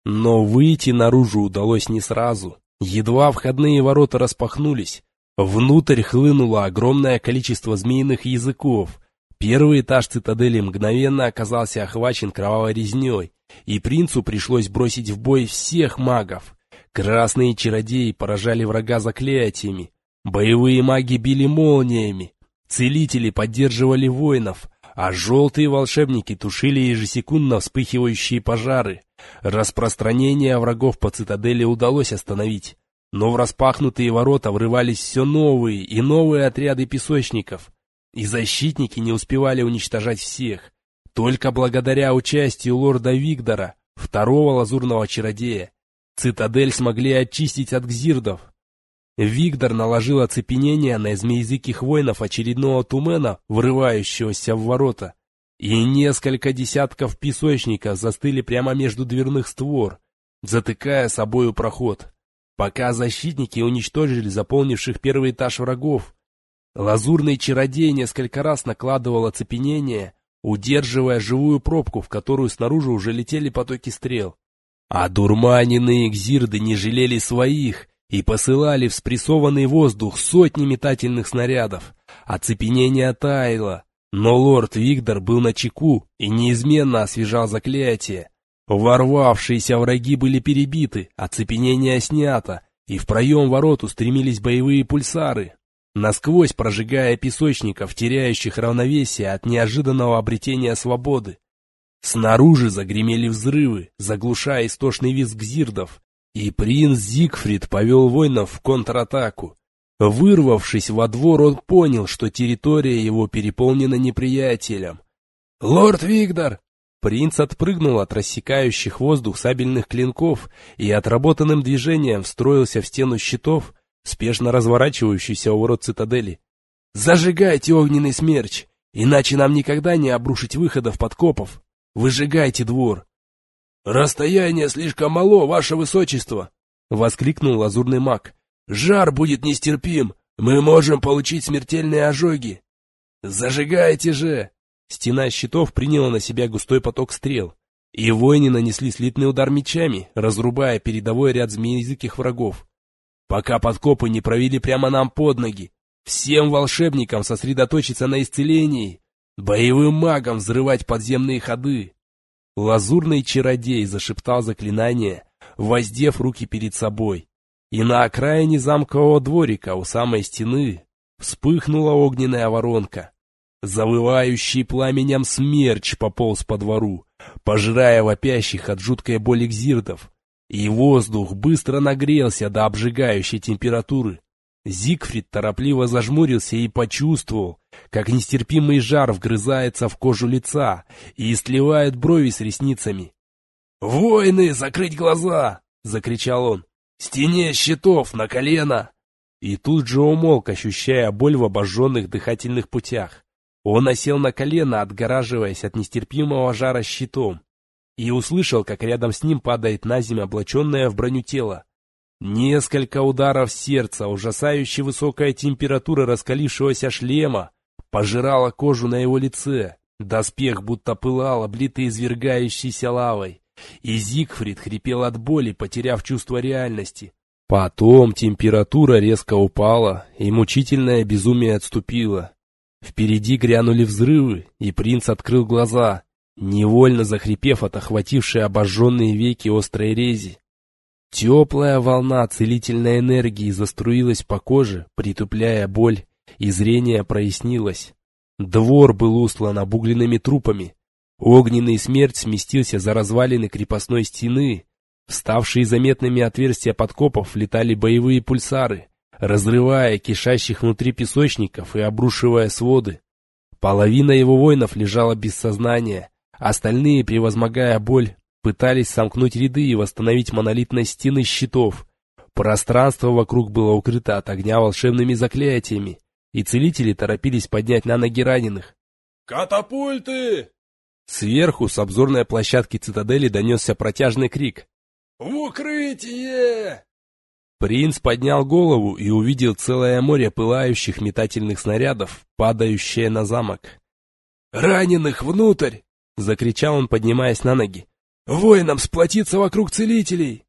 Но выйти наружу удалось не сразу. Едва входные ворота распахнулись, внутрь хлынуло огромное количество змеиных языков, Первый этаж цитадели мгновенно оказался охвачен кровавой резней, и принцу пришлось бросить в бой всех магов. Красные чародеи поражали врага заклятиями, боевые маги били молниями, целители поддерживали воинов, а желтые волшебники тушили ежесекундно вспыхивающие пожары. Распространение врагов по цитадели удалось остановить, но в распахнутые ворота врывались все новые и новые отряды песочников — и защитники не успевали уничтожать всех. Только благодаря участию лорда Вигдора, второго лазурного чародея, цитадель смогли очистить от гзирдов. Вигдор наложил оцепенение на змеязыких воинов очередного тумена, врывающегося в ворота, и несколько десятков песочников застыли прямо между дверных створ, затыкая собою проход. Пока защитники уничтожили заполнивших первый этаж врагов, Лазурный чародей несколько раз накладывал оцепенение, удерживая живую пробку, в которую снаружи уже летели потоки стрел. А дурманенные гзирды не жалели своих и посылали в спрессованный воздух сотни метательных снарядов. Оцепенение таяло, но лорд Виктор был на чеку и неизменно освежал заклятие. Ворвавшиеся враги были перебиты, оцепенение снято, и в проем ворот устремились боевые пульсары, насквозь прожигая песочников, теряющих равновесие от неожиданного обретения свободы. Снаружи загремели взрывы, заглушая истошный визг зирдов, и принц Зигфрид повел воинов в контратаку. Вырвавшись во двор, он понял, что территория его переполнена неприятелем. «Лорд Вигдор!» Принц отпрыгнул от рассекающих воздух сабельных клинков и отработанным движением встроился в стену щитов, спешно разворачивающийся у ворот цитадели. «Зажигайте огненный смерч, иначе нам никогда не обрушить выходов подкопов. Выжигайте двор!» «Расстояние слишком мало, ваше высочество!» — воскликнул лазурный маг. «Жар будет нестерпим, мы можем получить смертельные ожоги!» «Зажигайте же!» Стена щитов приняла на себя густой поток стрел, и воины нанесли слитный удар мечами, разрубая передовой ряд змеязыких врагов пока подкопы не провели прямо нам под ноги. Всем волшебникам сосредоточиться на исцелении, боевым магам взрывать подземные ходы. Лазурный чародей зашептал заклинание, воздев руки перед собой. И на окраине замкового дворика у самой стены вспыхнула огненная воронка. Завывающий пламенем смерч пополз по двору, пожирая вопящих от жуткой боли гзирдов, и воздух быстро нагрелся до обжигающей температуры. Зигфрид торопливо зажмурился и почувствовал, как нестерпимый жар вгрызается в кожу лица и сливает брови с ресницами. «Воины, закрыть глаза!» — закричал он. «Стене щитов, на колено!» И тут же умолк, ощущая боль в обожженных дыхательных путях. Он осел на колено, отгораживаясь от нестерпимого жара щитом и услышал, как рядом с ним падает на землю облаченное в броню тело. Несколько ударов сердца, ужасающе высокая температура раскалившегося шлема, пожирала кожу на его лице. Доспех будто пылал, облитый извергающейся лавой. и Зигфрид хрипел от боли, потеряв чувство реальности. Потом температура резко упала, и мучительное безумие отступило. Впереди грянули взрывы, и принц открыл глаза, невольно захрипев от охватившей обожженные веки острой рези. Теплая волна целительной энергии заструилась по коже, притупляя боль, и зрение прояснилось. Двор был устлан обугленными трупами. Огненный смерть сместился за развалины крепостной стены. Вставшие заметными отверстия подкопов летали боевые пульсары, разрывая кишащих внутри песочников и обрушивая своды. Половина его воинов лежала без сознания, остальные, превозмогая боль, пытались сомкнуть ряды и восстановить монолитность стены щитов. Пространство вокруг было укрыто от огня волшебными заклятиями, и целители торопились поднять на ноги раненых. «Катапульты!» Сверху с обзорной площадки цитадели донесся протяжный крик. «В укрытие!» Принц поднял голову и увидел целое море пылающих метательных снарядов, падающее на замок. «Раненых внутрь!» — закричал он, поднимаясь на ноги. «Воинам сплотиться вокруг целителей!»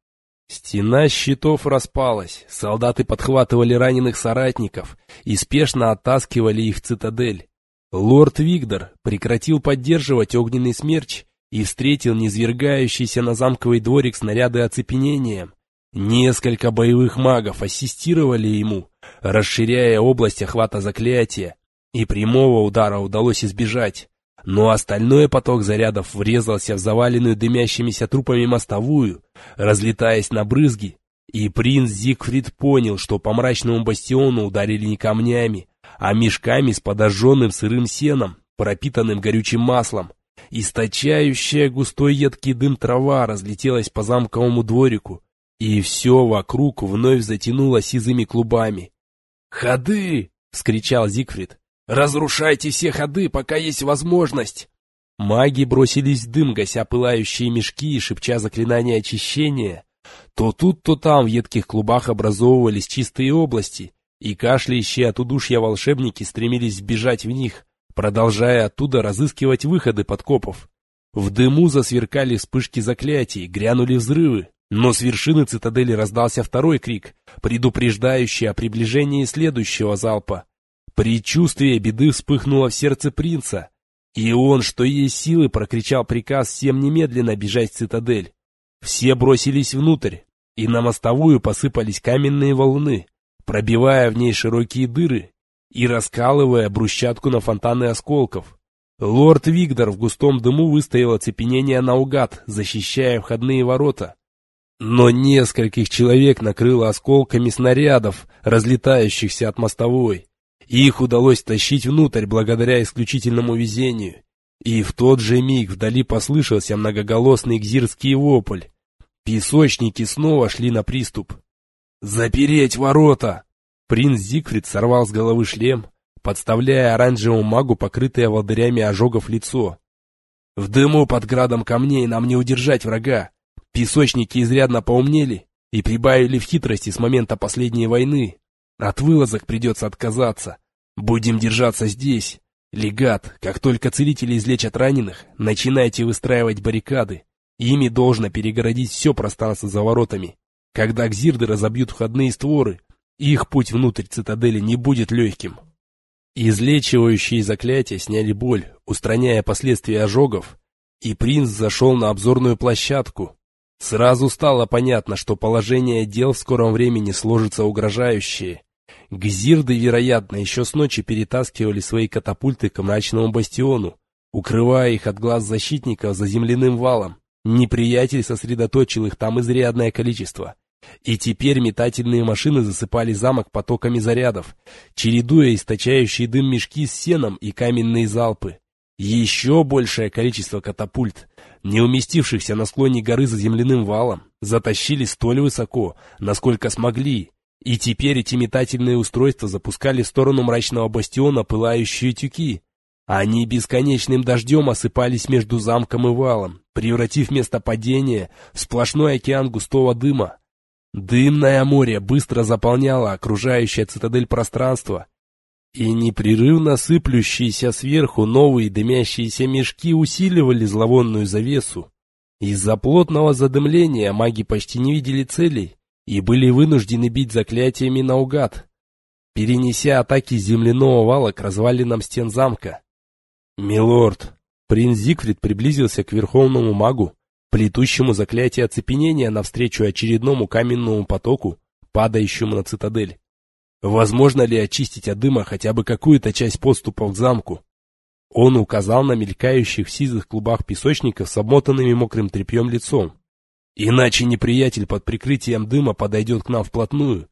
Стена щитов распалась, солдаты подхватывали раненых соратников и спешно оттаскивали их в цитадель. Лорд Вигдор прекратил поддерживать огненный смерч и встретил низвергающийся на замковый дворик снаряды оцепенением. Несколько боевых магов ассистировали ему, расширяя область охвата заклятия, и прямого удара удалось избежать. Но остальной поток зарядов врезался в заваленную дымящимися трупами мостовую, разлетаясь на брызги, и принц Зигфрид понял, что по мрачному бастиону ударили не камнями, а мешками с подожженным сырым сеном, пропитанным горючим маслом. Источающая густой едкий дым трава разлетелась по замковому дворику, и все вокруг вновь затянуло сизыми клубами. «Ходы!» — вскричал Зигфрид. «Разрушайте все ходы, пока есть возможность!» Маги бросились в дым, гася пылающие мешки и шепча заклинания очищения. То тут, то там в едких клубах образовывались чистые области, и кашляющие от удушья волшебники стремились сбежать в них, продолжая оттуда разыскивать выходы подкопов. В дыму засверкали вспышки заклятий, грянули взрывы, но с вершины цитадели раздался второй крик, предупреждающий о приближении следующего залпа. Предчувствие беды вспыхнуло в сердце принца, и он, что есть силы, прокричал приказ всем немедленно бежать в цитадель. Все бросились внутрь, и на мостовую посыпались каменные волны, пробивая в ней широкие дыры и раскалывая брусчатку на фонтаны осколков. Лорд Вигдор в густом дыму выстоял оцепенение наугад, защищая входные ворота. Но нескольких человек накрыло осколками снарядов, разлетающихся от мостовой. Их удалось тащить внутрь благодаря исключительному везению. И в тот же миг вдали послышался многоголосный гзирский вопль. Песочники снова шли на приступ. «Запереть ворота!» Принц Зигфрид сорвал с головы шлем, подставляя оранжевому магу покрытое волдырями ожогов лицо. «В дыму под градом камней нам не удержать врага. Песочники изрядно поумнели и прибавили в хитрости с момента последней войны. От вылазок придется отказаться. Будем держаться здесь. Легат, как только целители излечат раненых, начинайте выстраивать баррикады. Ими должно перегородить все пространство за воротами. Когда гзирды разобьют входные створы, их путь внутрь цитадели не будет легким. Излечивающие заклятия сняли боль, устраняя последствия ожогов, и принц зашел на обзорную площадку, Сразу стало понятно, что положение дел в скором времени сложится угрожающее. Гзирды, вероятно, еще с ночи перетаскивали свои катапульты к мрачному бастиону, укрывая их от глаз защитников за земляным валом. Неприятель сосредоточил их там изрядное количество. И теперь метательные машины засыпали замок потоками зарядов, чередуя источающие дым мешки с сеном и каменные залпы. Еще большее количество катапульт, не уместившихся на склоне горы за земляным валом, затащили столь высоко, насколько смогли, и теперь эти метательные устройства запускали в сторону мрачного бастиона пылающие тюки. Они бесконечным дождем осыпались между замком и валом, превратив место падения в сплошной океан густого дыма. Дымное море быстро заполняло окружающее цитадель пространство, и непрерывно сыплющиеся сверху новые дымящиеся мешки усиливали зловонную завесу. Из-за плотного задымления маги почти не видели целей и были вынуждены бить заклятиями наугад, перенеся атаки земляного вала к развалинам стен замка. «Милорд!» Принц Зигфрид приблизился к верховному магу, плетущему заклятие оцепенения навстречу очередному каменному потоку, падающему на цитадель. Возможно ли очистить от дыма хотя бы какую-то часть подступов к замку? Он указал на мелькающих в сизых клубах песочников с обмотанными мокрым тряпьем лицом. Иначе неприятель под прикрытием дыма подойдет к нам вплотную.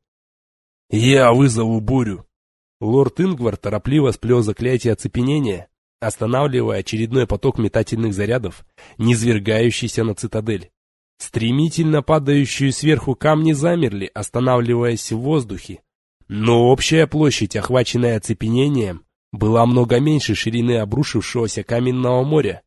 Я вызову бурю. Лорд Ингвар торопливо сплел заклятие оцепенения, останавливая очередной поток метательных зарядов, низвергающийся на цитадель. Стремительно падающие сверху камни замерли, останавливаясь в воздухе. Но общая площадь, охваченная оцепенением, была много меньше ширины обрушившегося каменного моря,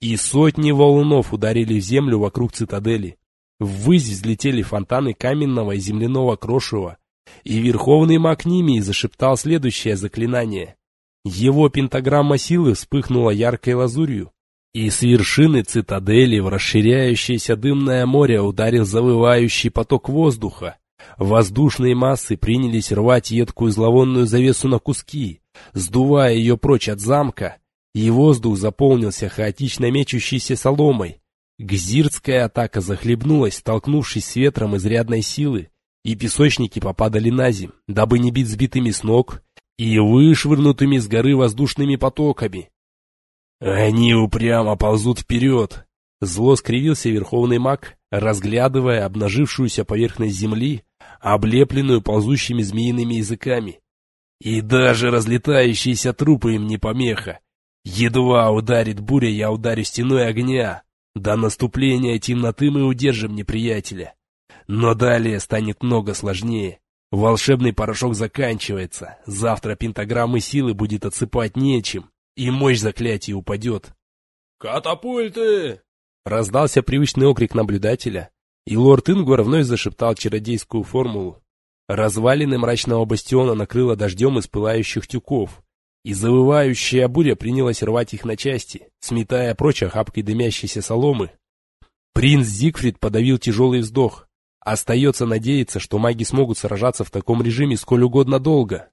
и сотни валунов ударили в землю вокруг цитадели. Ввысь взлетели фонтаны каменного и земляного крошева, и верховный маг Нимий зашептал следующее заклинание. Его пентаграмма силы вспыхнула яркой лазурью, и с вершины цитадели в расширяющееся дымное море ударил завывающий поток воздуха. Воздушные массы принялись рвать едкую зловонную завесу на куски, сдувая ее прочь от замка, и воздух заполнился хаотично мечущейся соломой. Гзирская атака захлебнулась, столкнувшись с ветром изрядной силы, и песочники попадали на земь, дабы не бить сбитыми с ног и вышвырнутыми с горы воздушными потоками. Они упрямо ползут вперед. Зло скривился верховный маг, разглядывая обнажившуюся поверхность земли, облепленную ползущими змеиными языками. И даже разлетающиеся трупы им не помеха. Едва ударит буря, я ударю стеной огня. До наступления темноты мы удержим неприятеля. Но далее станет много сложнее. Волшебный порошок заканчивается. Завтра пентаграммы силы будет отсыпать нечем, и мощь заклятия упадет. «Катапульты!» Раздался привычный окрик наблюдателя, и лорд Ингвар вновь зашептал чародейскую формулу. Развалины мрачного бастиона накрыло дождем из пылающих тюков, и завывающая буря принялась рвать их на части, сметая прочь охапкой дымящейся соломы. Принц Зигфрид подавил тяжелый вздох. Остается надеяться, что маги смогут сражаться в таком режиме сколь угодно долго.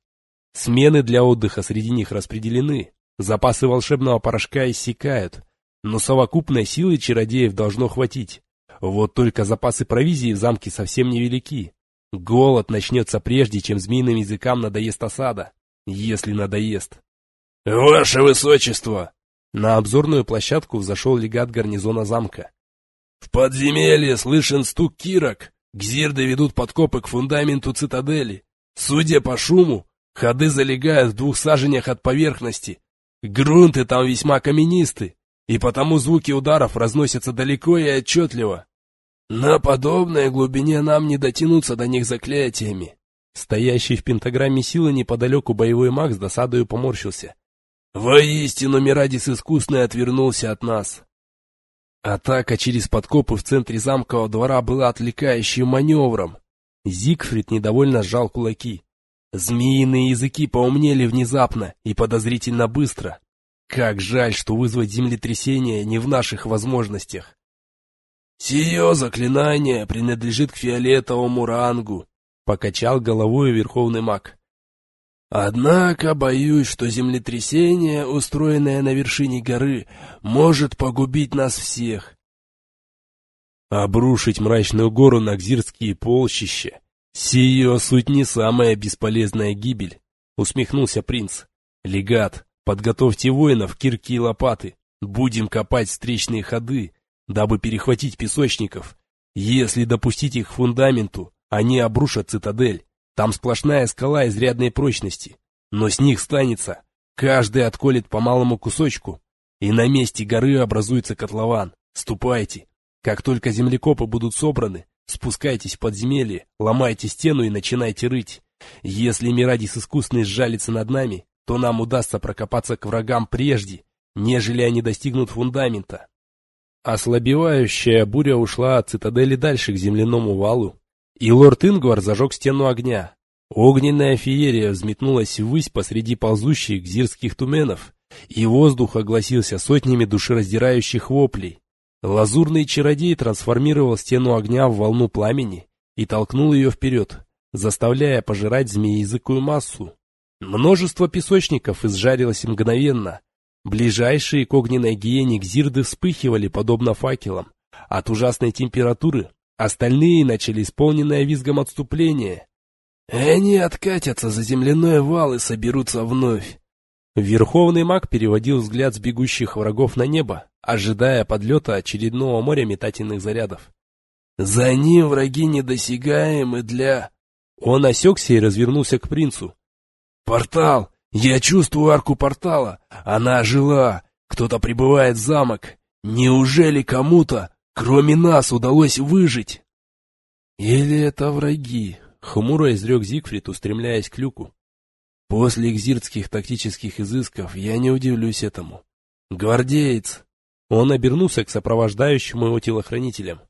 Смены для отдыха среди них распределены, запасы волшебного порошка иссякают, но совокупной силы чародеев должно хватить. Вот только запасы провизии в замке совсем невелики. Голод начнется прежде, чем змеиным языкам надоест осада. Если надоест. «Ваше Высочество!» На обзорную площадку взошел легат гарнизона замка. «В подземелье слышен стук кирок. Гзирды ведут подкопы к фундаменту цитадели. Судя по шуму, ходы залегают в двух саженях от поверхности. Грунты там весьма каменисты, и потому звуки ударов разносятся далеко и отчетливо. На подобной глубине нам не дотянуться до них заклятиями. Стоящий в пентаграмме силы неподалеку боевой маг с досадою поморщился. Воистину Мирадис искусный отвернулся от нас. Атака через подкопы в центре замкового двора была отвлекающим маневром. Зигфрид недовольно сжал кулаки. Змеиные языки поумнели внезапно и подозрительно быстро. Как жаль, что вызвать землетрясение не в наших возможностях. «Сие заклинание принадлежит к фиолетовому рангу», — покачал головой верховный маг. «Однако боюсь, что землетрясение, устроенное на вершине горы, может погубить нас всех». «Обрушить мрачную гору на Гзирские полчища — сие суть не самая бесполезная гибель», — усмехнулся принц. «Легат, подготовьте воинов, кирки и лопаты, будем копать встречные ходы, дабы перехватить песочников. Если допустить их к фундаменту, они обрушат цитадель. Там сплошная скала изрядной прочности. Но с них станется. Каждый отколет по малому кусочку. И на месте горы образуется котлован. Ступайте. Как только землекопы будут собраны, спускайтесь в подземелье, ломайте стену и начинайте рыть. Если Мирадис искусный сжалится над нами, то нам удастся прокопаться к врагам прежде, нежели они достигнут фундамента. Ослабевающая буря ушла от цитадели дальше к земляному валу, и лорд Ингвар зажег стену огня. Огненная феерия взметнулась ввысь посреди ползущих гзирских туменов, и воздух огласился сотнями душераздирающих воплей. Лазурный чародей трансформировал стену огня в волну пламени и толкнул ее вперед, заставляя пожирать змеязыкую массу. Множество песочников изжарилось мгновенно. Ближайшие к огненной гиене гзирды вспыхивали, подобно факелам. От ужасной температуры остальные начали исполненное визгом отступление. «Они откатятся за земляной вал и соберутся вновь». Верховный маг переводил взгляд с бегущих врагов на небо, ожидая подлета очередного моря метательных зарядов. «За ним враги недосягаемы для...» Он осекся и развернулся к принцу. «Портал! Я чувствую арку портала! Она ожила! Кто-то прибывает в замок! Неужели кому-то, кроме нас, удалось выжить?» «Или это враги?» — хмуро изрек Зигфрид, устремляясь к люку. «После экзиртских тактических изысков я не удивлюсь этому. Гвардеец!» Он обернулся к сопровождающему его телохранителям.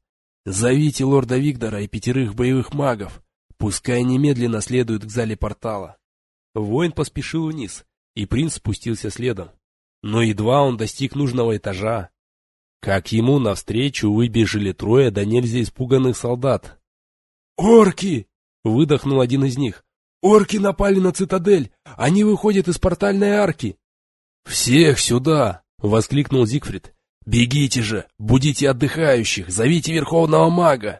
«Зовите лорда Виктора и пятерых боевых магов. Пускай немедленно следуют к зале портала». Воин поспешил вниз, и принц спустился следом. Но едва он достиг нужного этажа, как ему навстречу выбежали трое до нельзя испуганных солдат. «Орки!» — выдохнул один из них. «Орки напали на цитадель! Они выходят из портальной арки!» «Всех сюда!» — воскликнул Зигфрид. «Бегите же! Будите отдыхающих! Зовите Верховного Мага!»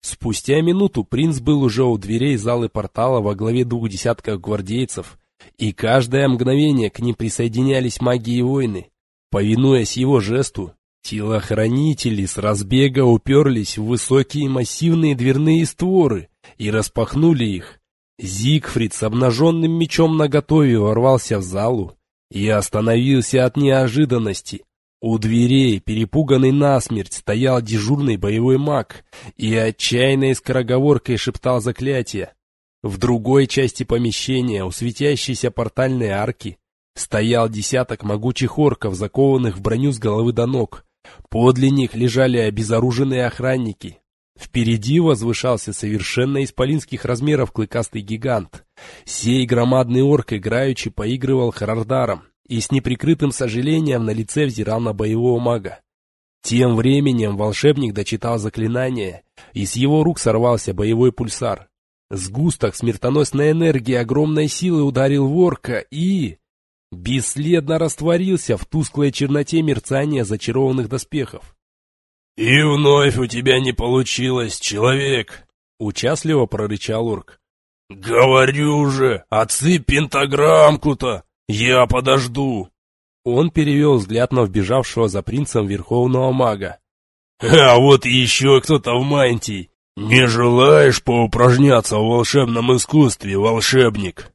Спустя минуту принц был уже у дверей залы портала во главе двух десятков гвардейцев, и каждое мгновение к ним присоединялись маги и воины. Повинуясь его жесту, телохранители с разбега уперлись в высокие массивные дверные створы и распахнули их. Зигфрид с обнаженным мечом наготове ворвался в залу и остановился от неожиданности. У дверей, перепуганный насмерть, стоял дежурный боевой маг и отчаянной скороговоркой шептал заклятие. В другой части помещения, у светящейся портальной арки, стоял десяток могучих орков, закованных в броню с головы до ног. Подле них лежали обезоруженные охранники. Впереди возвышался совершенно исполинских размеров клыкастый гигант. Сей громадный орк играючи поигрывал Харардаром, и с неприкрытым сожалением на лице взирал на боевого мага. Тем временем волшебник дочитал заклинание, и с его рук сорвался боевой пульсар. Сгусток смертоносной энергии огромной силы ударил ворка и... бесследно растворился в тусклой черноте мерцания зачарованных доспехов. «И вновь у тебя не получилось, человек!» — участливо прорычал орк. «Говорю же, отцы пентаграммку-то!» «Я подожду!» Он перевел взгляд на вбежавшего за принцем верховного мага. «А вот еще кто-то в мантии! Не желаешь поупражняться в волшебном искусстве, волшебник?»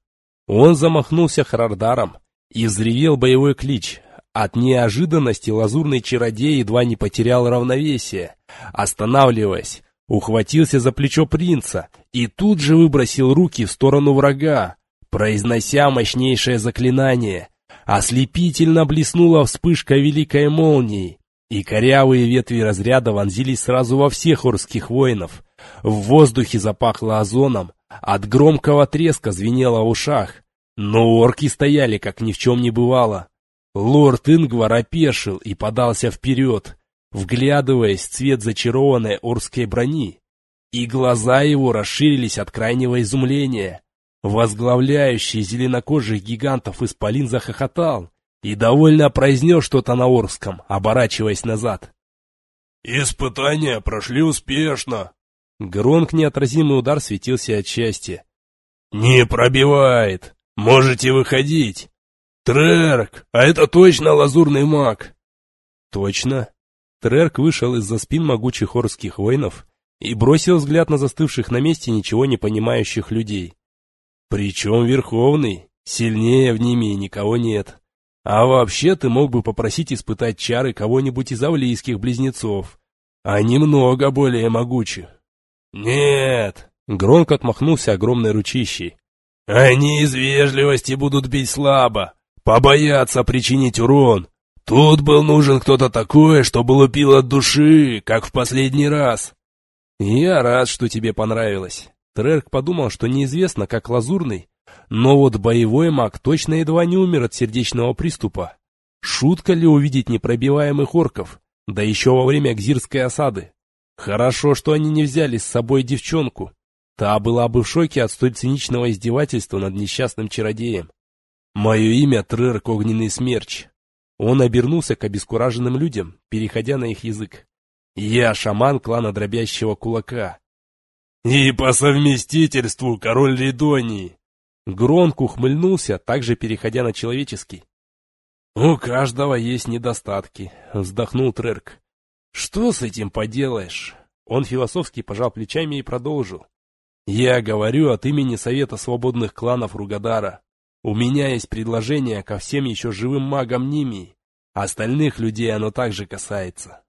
Он замахнулся Харардаром и взревел боевой клич. От неожиданности лазурный чародей едва не потерял равновесие. Останавливаясь, ухватился за плечо принца и тут же выбросил руки в сторону врага, произнося мощнейшее заклинание. Ослепительно блеснула вспышка великой молнии, и корявые ветви разряда вонзились сразу во всех орских воинов. В воздухе запахло озоном, от громкого треска звенело в ушах. Но орки стояли, как ни в чем не бывало. Лорд Ингвар опешил и подался вперед, вглядываясь в цвет зачарованной орской брони. И глаза его расширились от крайнего изумления. Возглавляющий зеленокожих гигантов Исполин захохотал и довольно произнес что-то на Орском, оборачиваясь назад. «Испытания прошли успешно!» Гронк неотразимый удар светился от счастья. «Не пробивает! Можете выходить! Трерк, а это точно лазурный маг!» «Точно!» Трерк вышел из-за спин могучих орских воинов и бросил взгляд на застывших на месте ничего не понимающих людей. Причем Верховный, сильнее в ними никого нет. А вообще ты мог бы попросить испытать чары кого-нибудь из авлийских близнецов. Они много более могучи. Нет, громко отмахнулся огромной ручищей. Они из вежливости будут бить слабо, побоятся причинить урон. Тут был нужен кто-то такой, чтобы лупил от души, как в последний раз. Я рад, что тебе понравилось. Трерк подумал, что неизвестно, как лазурный, но вот боевой маг точно едва не умер от сердечного приступа. Шутка ли увидеть непробиваемых орков, Да еще во время Гзирской осады. Хорошо, что они не взяли с собой девчонку. Та была бы в шоке от столь циничного издевательства над несчастным чародеем. Мое имя Трерк Огненный Смерч. Он обернулся к обескураженным людям, переходя на их язык. Я шаман клана Дробящего Кулака. И по совместительству король Лидонии. Гронк ухмыльнулся, также переходя на человеческий. «У каждого есть недостатки», — вздохнул Трерк. «Что с этим поделаешь?» Он философски пожал плечами и продолжил. «Я говорю от имени Совета Свободных Кланов Ругадара. У меня есть предложение ко всем еще живым магам Нимии. Остальных людей оно также касается.